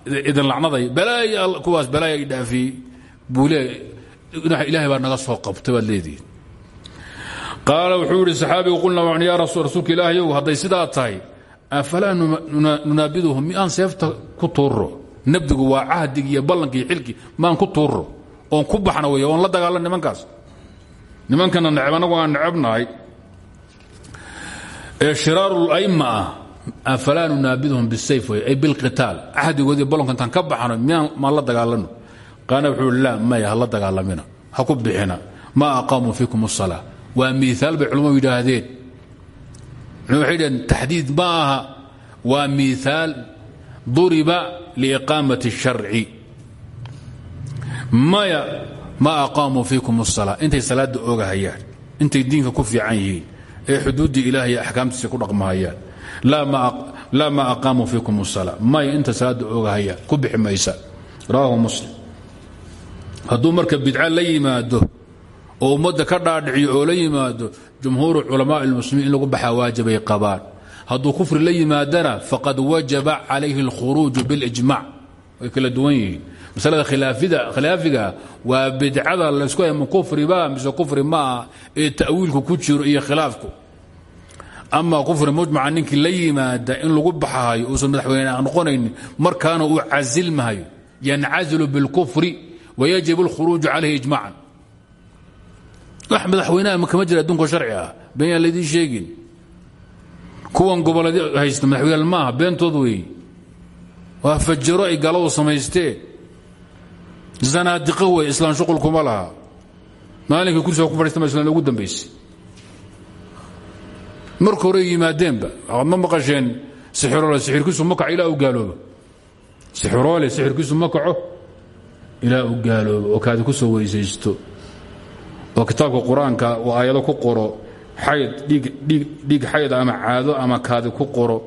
idin lacnaday. Balaaya kuwaas balaaya i dhaafiyey. Buu le ilaahay baa naga soo qabtay baad leedihi qaala wuxuu yidhi saxaabigu qulna waan yaa rasuulka ilaahayow hadday sidaa tahay afalaa nunaabiduhum? Mi aan seefta ku tuurro? Nabdigu waa cahdig iyo ballanki iyo xilki maan ku tuurro? Oon ku baxna wey oon la dagaalan nimankaas. Nimankana neceb annagu aan necebnahay ee shiraaru a'imma ah afalaa nunaabidhum bisayf wey ay bilqitaal cahdigoodii ballanka intaan ka baxano miyaan maan la dagaalano qaana wuxuu hi laa maya ha la dagaalamina ha ku bixina maa aqaamuu fiikum الsalaa waa miiaal bay culamadu yidhaahdeen waxay dhaheen taxdiid ma aha waa miiaal duriba liiqaamati الsharci maya ma aqaamuu fiikum الsalaa intay salaada ogahayaan intay diinka ku fiican yihiin ee xuduuddii ilaah iyo axkaamtiisa ku dhaqmahayaan laa ma aqaamuu fiikum الsalaa maya inta salaada ogahayaan ku bixi maysa rawaahu muslim hadduu marka bidca la yimaado oo ummadda ka dhaadhiciyo oo la yimaado jumhuuru culamaء اlmuslimiin in lagu baxaa waajibay qabaan hadduu kufri la yimaadana faqad wajaba calayhi اlkhuruuju biاlijmac way kala duwan yihiin masalada khilaafiga waa bidcada laysku hay ma kufriba mise kufri ma aha ee ta'wiilku ku jiro iyo khilaafku ama kufri mujmaca ninkii la yimaada in lagu baxahayo uusan madaxweyne noqonaynin markaana uu casilmahayo yancazilu biاlkufri wayajib اlkhuruuju calayhi ijmacan wax madaxweynaha kama jira adduunko sharci ah. Been yaan laydii sheegin. Kuwan gobolad haysta madaxweynaal maaha beentood weeye waa fajaro ay samaysteen zanaadiqo wey shuqul kuma laha. Kursiga ku fadhiistama islaan ugu dambaysay marka hore yimaadeenba ma maqasheen sixiroole sixirkiisu ma kaco ilaa u gaaloobo. Sixiroole sixirkiisu ma kaco ilaa u gaaloobo oo kaadi ku soo weysaysto oo kitaabka qur'aanka aayado ku qoro xayd dhiig xayd ama caado ama kaadi ku qoro.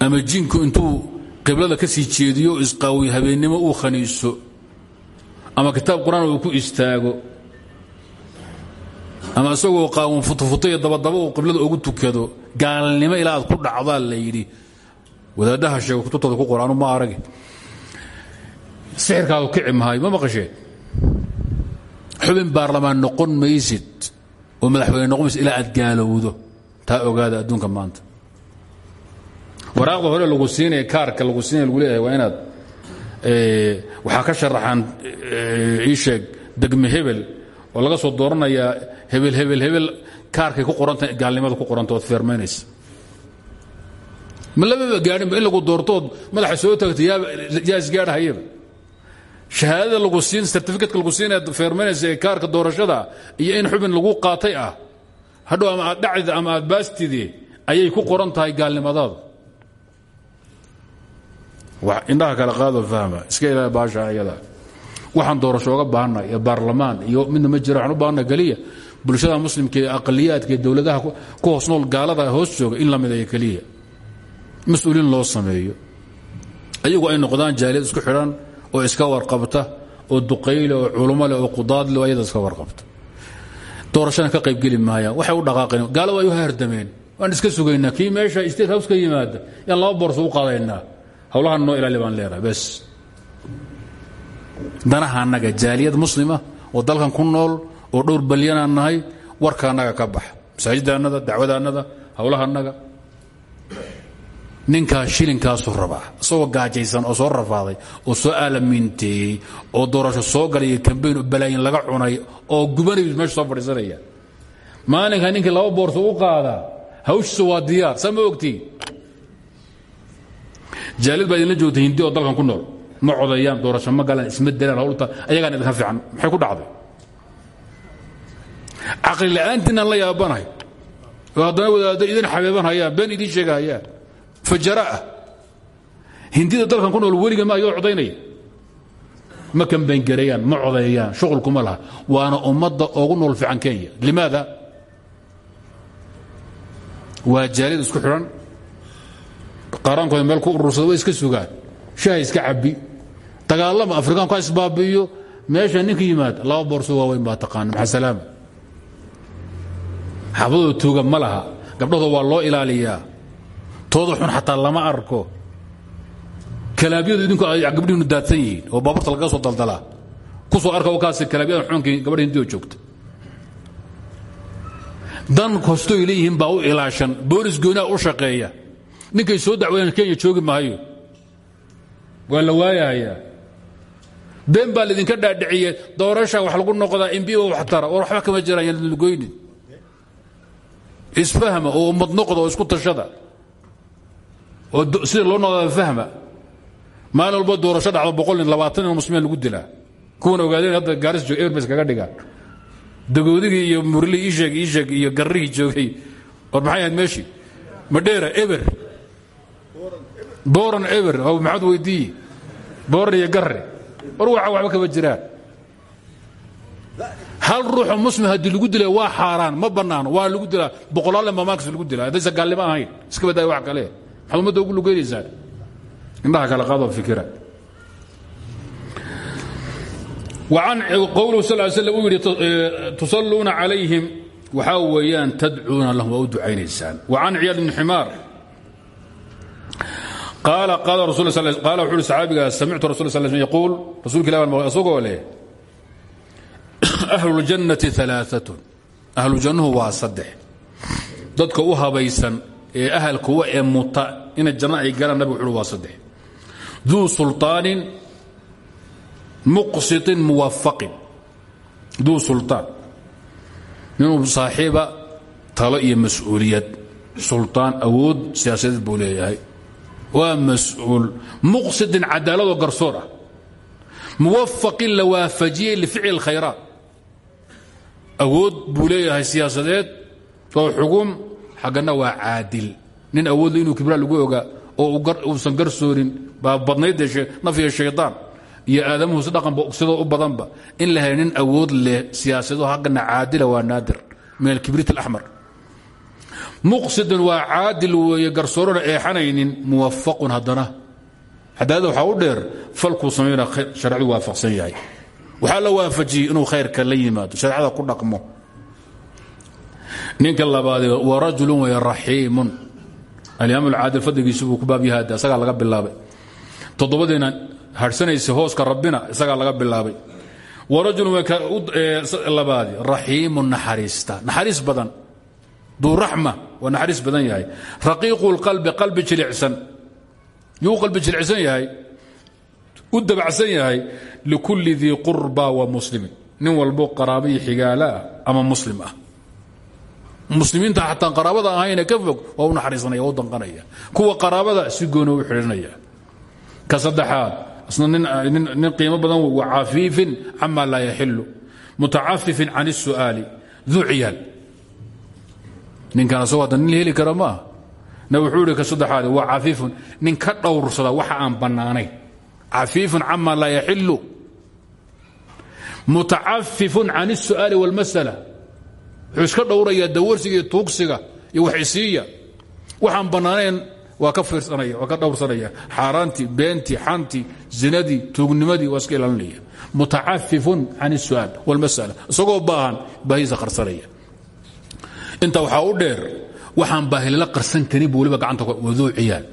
Ama jinku intuu qiblada ka sii jeediyo isqaawiy habeennimo uu khaniiso. Ama kitaab qur'aan uu ku istaago ama isagoo qaawun futufutaiyo dabadaba uu qiblada ugu tukado gaalnimo ilaa aad ku dhacdaa la yidhi. Wadaaddaha sheego kutubtooda ku qoraanu ma aragi. Sixirkaadu kici maayo ma maqasheen xubin baarlamaan noqon maysid oo madaxweyne noqon maysid ilaa aad gaalowdo. Taa ogaada adduunka maanta. Waraaqda hore lagu siinaya kaarka lagu siinaya lagu leeyahay waa inaad waxaa ka sharaxaan ii sheeg degme hebel oo laga soo dooranayaa hebel hebel hebel kaarkay ku qoranta gaalnimada ku qoranta ood feermaynaysa ma lababa gaadhinba in lagu doortood madaxa soo taagta yaa isgaadhahayaba shahaadada lagu siin certificatka lagu siinaya feermaynaysa ee kaarka doorashada iyo in xubin lagu qaatay ah hadhow ama aad dhacdid ama aad baastidii ayay ku qoran tahay gaalnimadaadu indhaha kale qaado fahma iska ilaa baasha ayada waxaan doorasho oga baahana iyo baarlamaan iyo midna ma waxaan u baahana keliya. Bulshada muslimka ee aqaliyaadka ee ku hoos gaalada hoos jooga in la midayo keliya. Mas'uuliin loo sameeyo. Ayagu ay noqdaan jaaliyad isku xidhan oo iska warqabta oo duqayle oo culummo oo qudaadle oo ayada iska warqabta. Doorashana ka qaybgeli maayaan waxay u dhaqaaqeen gaalada ay u hardameen waan iska sugaynaa. Kii meesha state house ka yimaada? Yaan boorso u qaadaynaa. Hawlahan noo ilaali baan leenahay bes danaha annaga jaaliyad muslima oo dalkan ku nool oo dhowr balyanaan nahay warka annaga ka baxa. Masaajidda annada dacwada annada hawlaha annaga. Ninkaas shilinkaasu rabaa isagoo gaajaysan oo soo rafaaday oo soo aalamiinteeyey oo doorasho soo galay iyo oo balaayin laga cunay oo gubanay meesha soo fadhiisanaya. Maalinka ninkii laba boorso u qaadaa hawshiisa waa diyaar saa ma ogtiin? Jaalid baa idinla hindi oo dalkan ku nool ma codayaan doorasho ma galaan isma delaan hawlta ayagaan idinka fiican. Maxay ku dhacday? Caqli la'aantiinaan la yaabanahay oo haddana wadaaddo idin xabeeban hayaan been idiin sheega hayaan fajara'a. Hindida dalkan ku nool weliga ma ayoo codaynaya ma kambayngareeyaan ma codeeyaan shuqulkuma laha. Waana ummadda ugu nool fiican kenya. Limaada? Waa jaalid isku xidhan. Qaaraankooda meel ku urursada way iska sugaan. Shaha iska cabbi dagaalama afrikaanku ha isbaabi'iyo meesha ninka yimaad laba boorso waaweyn baa taqaana. Maxaa salaama xaafadooda tuuga ma laha. Waa loo ilaaliyaa. Tooda xun xataa lama arko. Kalaabyadu idinku gabdhihiinu daadsan yihiin oo baaburta laga soo daldalaa. Ku soo arka kaas kalaabyada xunkii gabadha hindioo joogta. Dan kastooy leeyihiin baa u ilaashan boolis goonaa u shaqeeya. Ninkay soo dacweeyaan kenya joogi maayo waa la been baa laydinka dhaadhiciye doorasha wax lagu noqdaa imbiba wax tara. War waxba kama jiraan yaan lagoynin isfahma oo ummad noqda oo isku tashada. Oo sida loo noqdaa fahma. Maalin walba doorasho dhacdo boqol nin labaatan nin muslimiin lagu dilaa. Kuwan ogaadeen hadda gaaris joog airbase kaga dhigaan dagoodigii iyo murli iisheeg iisheeg iyo garrihii joogay. War maxay ahayd meeshii madheera eber boran eber oo maxamed weydiiye boran iyo garre warwaca waxba kama jiraan. Hal ruuxoo muslim haddii lagu dila waa xaaraan ma bannaano waa lagu dilaa boqolaal imamaankis lagu dilaa haddaysa gaalnimo ahayn iska badaayo wax kale. Maxaad ummadda ugu lugeynaysaa indhaha kala qaadoo fikira. Qowluhu sal sl uu yidhi tusalluuna calayhim. Waxaa weeyaan tadcuuna lahum waa u ducaynaysaan wacan ciyaad ibni ximaar qaala qaala wuxuu uhi saxaabigaa samictu rasul sl sl yaquul rasuulka ilah baan maqlay asagoo leh ahlu اljannati ثalaaثaة ahlu jannuhu waa saddex dadka u habaysan ee ahalkuwa ee muta inay janno ay galaan nabig wuxu uhi waa saddex duu sulطaanin muqsitin muwafaqin duu sulطaan ninuu saaxiiba talo iyo mas-uuliyad sulطaan awood siyaasadeed buu leeyahay waa mas'uul muqsitin cadaaladoo garsoor ah. Muwafaqin la waafajiyey lificli اlkhayraat awood buu leeyahay siyaasadeed oo xugum xaggana waa caadil. Nin awoodle inuu kibraa lagu ogaa oo uusan garsoorin baa badnayd nafya shayطaan iyo aadamuhu si dhaqanba sidoo u badanba. In la helo nin awood leh siyaasado haggana caadila waa naadir. Min alkibrit alaxmar muqsidun waa caadil weeye garsoorona eexanaynin muwafaqun haddana. Cadaalada waxaa u dheer falkuu samaynaa sharcidu waafaqsan yahay. Waxaa la waafajiyey inuu khayrka la yimaado shareecada ku dhaqmo. Ninka labaad wa rajulun way raxiimun. Alimaam alcaadil fadligiisu buu ku baabyahaada isagaa laga bilaabay. Toddobadiina hadhsanaysa hooska rabbina isagaa laga bilaabay. Wa rajulun labaadi raxiimun naxariista. Naxariis badan duu raxma waa naxariis badan yahay. Raqiiqu lqalbi qalbi jilicsan. Yuu qalbi jilicsan yahay u dabacsan yahay likulli dii qurba wa muslimin. Nin walbo qaraaba iyo xigaala ah ah. Muslimiinta xataa qaraabada ahayna ka fog waa u naxariisanaya waa danqanaya. Kuwa qaraabada si goona u xidhinaya ka saddexaad isna nin qiimo badan wa cafiifin cama laa yaxilu mutacafifin can الsu'aali duu ninkan asagoo hadda nin la heli kara maaha na wuxuu ihi ka saddexaad waa cafiifun nin ka dhowrsada waxa aan bannaanayn cafiifun cama laa yaxilu mutacafifun can الsu'aali wاlmasala wuxuu iska dhowrayaa dawarsiga iyo tuugsiga iyo waxisiiya waxaan bannaanayn waa ka fiirsanaya waa ka dhowrsanaya xaaraantii beentii xantii zinadii tuugnimadii waa iska ilaalinaya mutacafifun can الsu'aal wاlmasala isagoo baahan baahiisa qarsanaya inta waxaa u dheer waxaan baahilala qarsan karin bu waliba gacanta duu ciyaal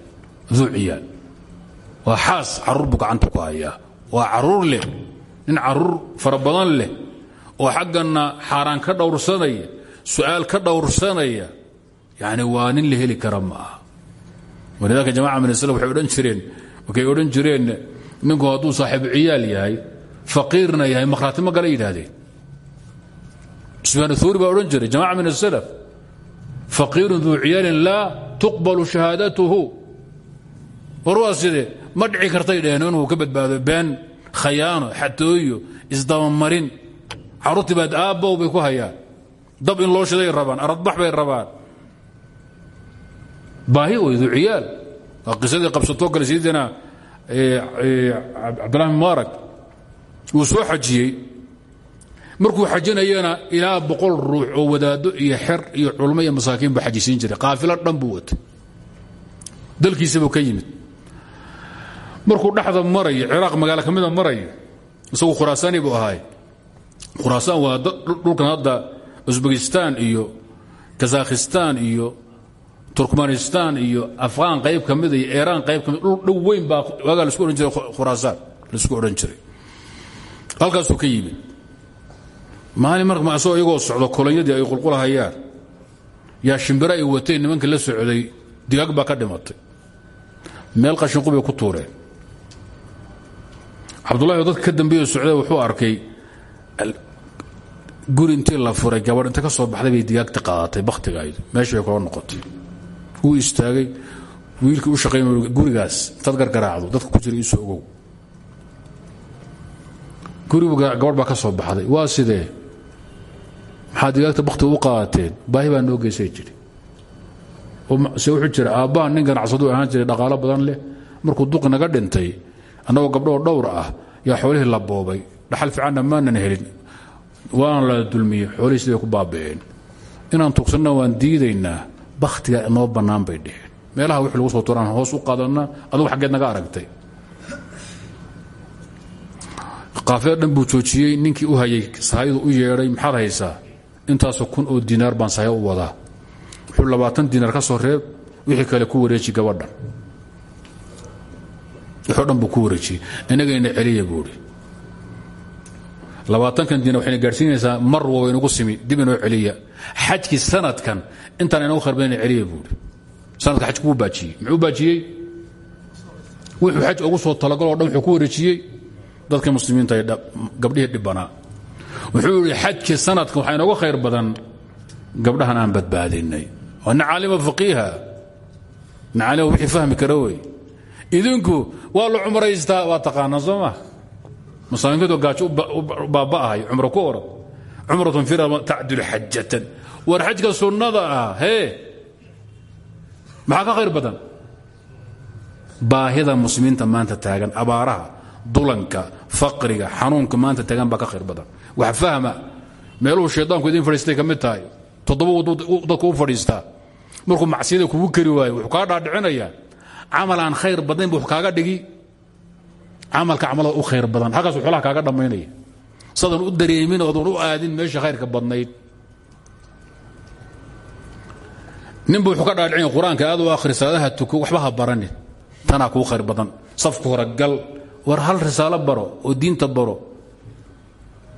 waa xaas carruur buu gacanta ku hayaa. Waa carruur leh nin carruur fara badan leh oo xaggana xaaraan ka dhowrsanaya su'aal ka dhowrsanaya yani waa nin la heli kara ma aha. Walidaalka jamaca min islam waxay odhan jireen markay odhan jireen ninku hadduu saaxiibu ciyaal yahay faqiirna yahay makhraati ma gala yidhaahdeen. Sufyaan thuuri baa odhan jiray jamaca min asalaf faqiirun duu ciyaalin laa tuqbalu shahaadatuhu. War waa sidee? Kartay dheheen inuu ka badbaado. Been khayaano xatooyo isdabamarin caruurtii baad aabbow ku hayaan. Dab in loo shiday rabaan aradbax bay rabaan. Baahi weydu ciyaal. Waa qisadii qabsatoo kale sayidina cabdillahi mubaarak wuu soo xajiyey markuu xajinayana ilaa boqol ruux oo wadaado iyo xer iyo culmo iyo masaakiin buu xajisiin jiray. Qaafilo dhan buu ka yimid. Markuu dhexda marayo ciraaq magaalo ka mida isagu khuraasaani buu ahaay. Khuraasaan waa dhulkan hadda usbekistan iyo kazakhistan iyo turkmanistan iyo afghaan qayb ka iyo iiraan qayb ka dhul dhow baa waagaa la isku odhan jiray khuraasaan la isku odhan jiray. Halkaasuu ka yimid maalin marka asagoo iyagoo socdo kolonyadii ay qulqulahayaan. Yaa shimbiro ay wateen nimankii la socday digaag baa ka dhimatay. Meel qashinqubay ku tuureen. Cabdullahi oo dadka ka dambeeyo socda wuxuu arkay guri la furay gabadh inta ka soo baxday bay digaagta qaadatay bakhtigaaydu meesha bay kula noqotay. Wuu istaagay wiilkii u shaqayn gurigaas intaad gargaraacdo dadka ku jira iisoo ogow. Gurigu gabadh baa ka soo baxday. Waa sidee maxaa digaagta bakhtiga u qaadateen baahi baa noo geysay jiri. Se wuxuu jira aabbaha nin ganacsadu ahaan jiray dhaqaalo badan leh. Markuu duqi naga dhintay annagoo gabdhoo dhowr ah yaa xoolihii la boobay. Dhaxal fiicanna maanan helin. Waana la dulmiyey xoolihii siday ku baaba'een inaan tugsanna waan diidaynaa. Bakhtiga noo bannaan bay dheheen. Meelaha wix lagu soo turaan hoos u qaadana adugu xaggeed naga aragtay. Qaafida dhan buu joojiyey ninkii u hayay sahayadu u yeedhay maxaad haysaa intaasoo kun oo diinaar baan sahaya u wadaa. Wuxuu labaatan diinaar ka soo reeb wixii kale ku wareeji gabadhan. Wixoo dhan buu ku wareejiyey. Inagayna celiya buuhi labaatankan diinaar waxayna gaadhsiinaysaa mar waa inagu simi dib inoo celiya. Xajkii sanadkan intaan inagu kharbadayna celiya buuhi sanadka xajku wuu baajiyey. Muxuu baajiyey? Wuxuu xaj ugu soo talagaloo dhan wuxuu ku wareejiyey. Dadka muslimiinta gabdhihii dhibbanaa wuxuu yidhi xajkii sanadkan waxaa inooga khayr badan gabdhahan aan badbaadinay waa nin caalima faqiiha. Nin caalima wixii fahmi kara idinku waa la cumraystaa waa taqaanaa soo ma masaakiinkoodoo gaajo u baaba'ahay cumro ku orad cumratun fira tacdilu xajatan war xajka sunnada ah hee. Maxaa ka khayr badan? Baahida muslimiinta maanta taagan abaaraha dulanka faqriga xanuunka maanta tagaan baa ka khayr badan wax fahma meeluhu shaydaanku idin fadhiistay ka tahay. Toddoba dadku u fadhiistaa markuu macsiyada kugu kari waayo wuxuu kaa dhaadhicinayaa. Camal khayr badnayn bu kaaga dhigi. Camalka camalada u khayr badan halkaas xoolaha kaaga dhammaynaya. Sadan u dareemin oodan u aadin meesha khayrka badnayd. Ninbu wuxuu ka dhaadhicin qur'aanka aad u akhri salaadaha waxba ha baranin tanaa kuu khayr badan. Safku hore war hal risaalo baro oo diinta baro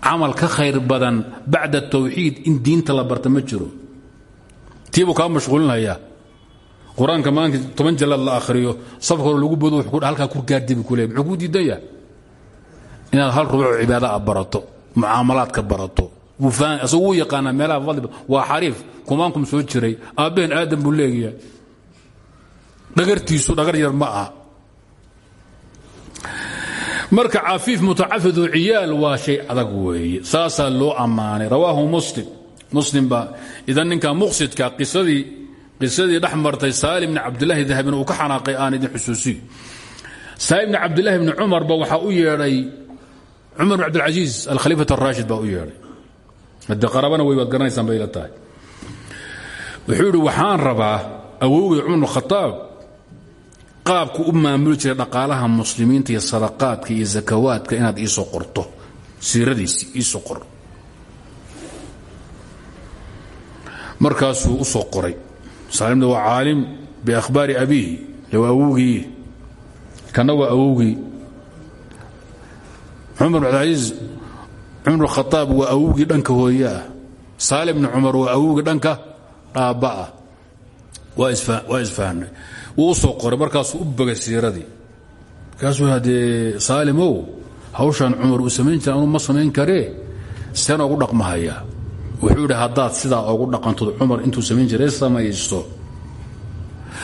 camal ka khayr badan bacda tawxiid in diinta la barta ma jiro. Tiibuu kaa mashquulinhayaa qur'aanka maalinka toban jalaad la akhriyo safka hore lagu bodo halkaa ku gaardibi ku leey muxuu kuu diidan yahay inaad hal rubuuc cibaada a barato mucaamalaadka barato. Asagu wuu yaqaanaa meelaha fadli waa xariif kumaankum buu marka cafiif mutacafidu ciyaal waa shay adag weeye. Saasaa loo ammaanay. Rawaahu muslim. Muslim baa idan ninka muqsidka qisadii qisadii dhex martay saalim bni cabdilaahi dahabina uu ka xanaaqay aan idin xusuusiyo saalim bni cabdilaahi bni cumarba waxaa u yeedhay cumar bn cabdilcasiis alkhaliifat araashid baa u yeedhay. Haddee qarabana wey baad garanaysaan tahay. Wuxuu waxaan rabaa awowgay cumar bn qaabku u maamuli jiray dhaqaalaha muslimiinta iyo sadaqaadka iyo zakawaadka inaad iisoo qorto. Siiradiisii iisoo qor. Markaasuu u soo qoray. Saalimna waa caalim biakhbaari abiihi le waa awowgii. Kana waa awowgii. Cumar bn cabdilcasiis cumar khataab waa awowgii dhanka hooye ah saalim bni cumar waa awowgii dhanka dhaabba ah waa isfahnay wuu u soo qoray. Markaasuu u bogay siiradii markaasuu haddee saalimow hawshaan cumar uu samayn jira anuu ma samayn karee seen ogu dhaqmahayaa wuxuu idhi haddaad sidaa ogu dhaqantood cumar intuu samayn jiray samayso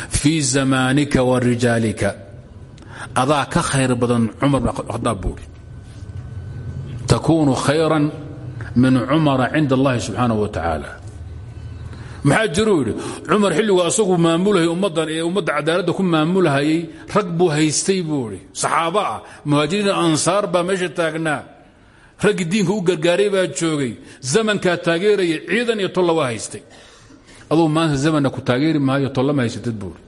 fii zamaanika wa rijaalika. Adaa ka khayr badan cumar bn khadaab buuri. Takuunu khayran min cumara cinda allahi subxaanaه wa tacaala maxaa jiruu yidhi? Cumar xilligu asagu maamulahayy ummaddan ee ummadda cadaaladda ku maamulahayay rag buu haystay buu idhi saxaaba ah muhaajiriin ansaar baa diinka u gargaaray baa joogay. Zamankaa taageeraya ciidan iyo tolla haystay. Aduu maanta zamanna ku taageeri maayo tolla ma haysatid buuri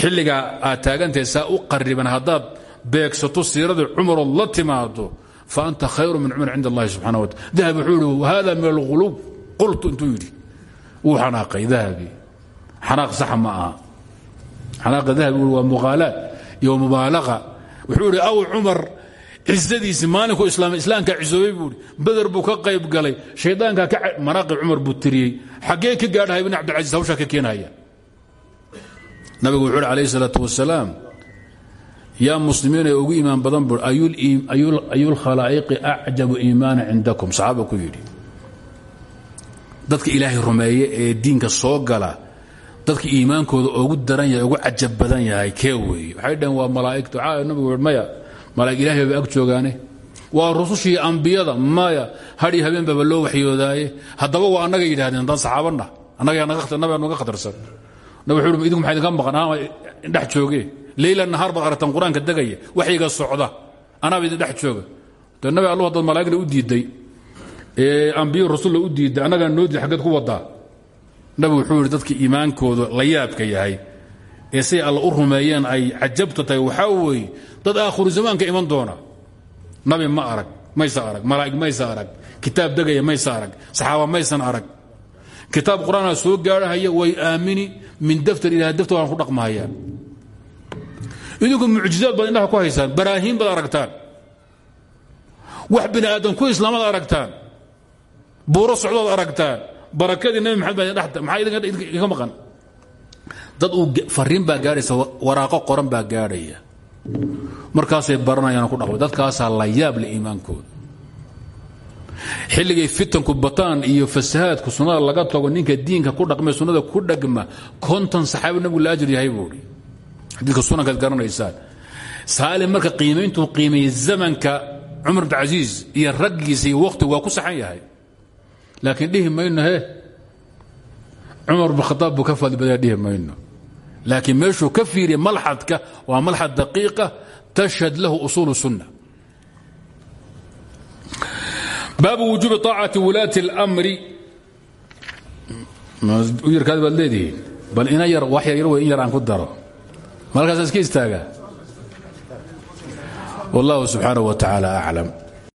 xilligaa aad taagantahay saa u qariban haddaad beegsato siiradii cumarood la timaado fa anta khayru min cumar cinda allahi subxana wa taala dahab wuxuu yidhi wahada min alghuluub. Qultu intuu yidhi wuu xanaaqay dahabi. Xanaaq saxa ma aha. Xanaaqa dahabi waa muqaalaad iyo mubaalaqa wuxuu idhi aw cumar cisadiisi maalinku islaam islaamkaa cisoobay buu beder buu ka qayb galay. Shaydaankaa ka manaaqib cumar buu tiriyey. Xaggee ka gaadhahay ibn cabdilcasiis hawshaa ka keenaya nabigu wuxuu uhi alayh isalaatu wasalaam muslimiin ee ugu iimaan badan buu ayulkhalaa'iqi acjabu iimaana cindakum. Saxaaba ku yidhi dadka ilaahay rumeeye ee diinka soo gala dadka iimaankooda ugu daran yahay ugu cajab badan yahay kee weeye? Waxay dhaheen waa malaa'igtu nabigu wuui maya malaa'ig ilahay baba joogaane. Waa rusushii ambiyada maya hadhi habeen baba loo waxyoodaaye. Haddaba waa annaga yidhahdeen haddaan saxaabana annaga naga khatarsan. Nab wuxuu idinku maxaa idinka maqan anaa dhex jooge. Leyla nahaar baad aragtaan waxyiga socda. Anaaba idin dhex jooga. De nabi allu haddaad malaa'igna u diidday ee ambiyo rasulla u diidday annagaa noo diid xaggeed ku wadaa nabi wuxuu yidhi dadka iimaankooda la yaabka yahay ee say alla u rumeeyeen ay cajabta tahay waxaa weeye dad aakhiru zamaanka iman doona. Nabi ma arag maysa arag malaa'ig maysa arag kitaab degaya maysa arag saxaaba maysan arag. Kitaab qur'aanaa soo gaarhaya way aamini min daftar ilaa daftar waan ku dhaqmahayaan idinku mucjizaad baad ku haysaan baraahiin baad aragtaan. Wax bini aadam ku islaamad aragtaan buuro socdood aragtaan barakadii nabi maxamed baa maxaa idinka maqan? Dad uu fariin baa gaadhaysa waraaqo qoran baa gaadhaya. Markaasay baranayaan ku dhaqmay dadkaasaa la yaab le iimaankooda. Xilligay fitanku bataan iyo fasahaadku sunnada laga tago ninka diinka ku dhaqmay sunnada ku dhagma konton saxaabi nabigu la ajir yahay buuhi xadiidka sunankaad garanaysaan. Saalim marka qiimayntuu qiimeeyey zamanka cumar bdicasiis iyo raggiisa iyo waa ku saxan yahay laakiin dhihi mayno he cumar bn khaaab buu ka fadlibada dhihi mayno. Laakiin meeshuu ka fiiriya malxadka waa malxad daqiiqa tashhad lahu usuul sunna. Baabu wujuubi aacati wulaati اlmri uyirkaadi baad leedihiin? Bal ina yar wax yaryar wey in yar aan ku daro. Malkaasa iska istaaga. Wallahu subxaanaه wa tacaala aclam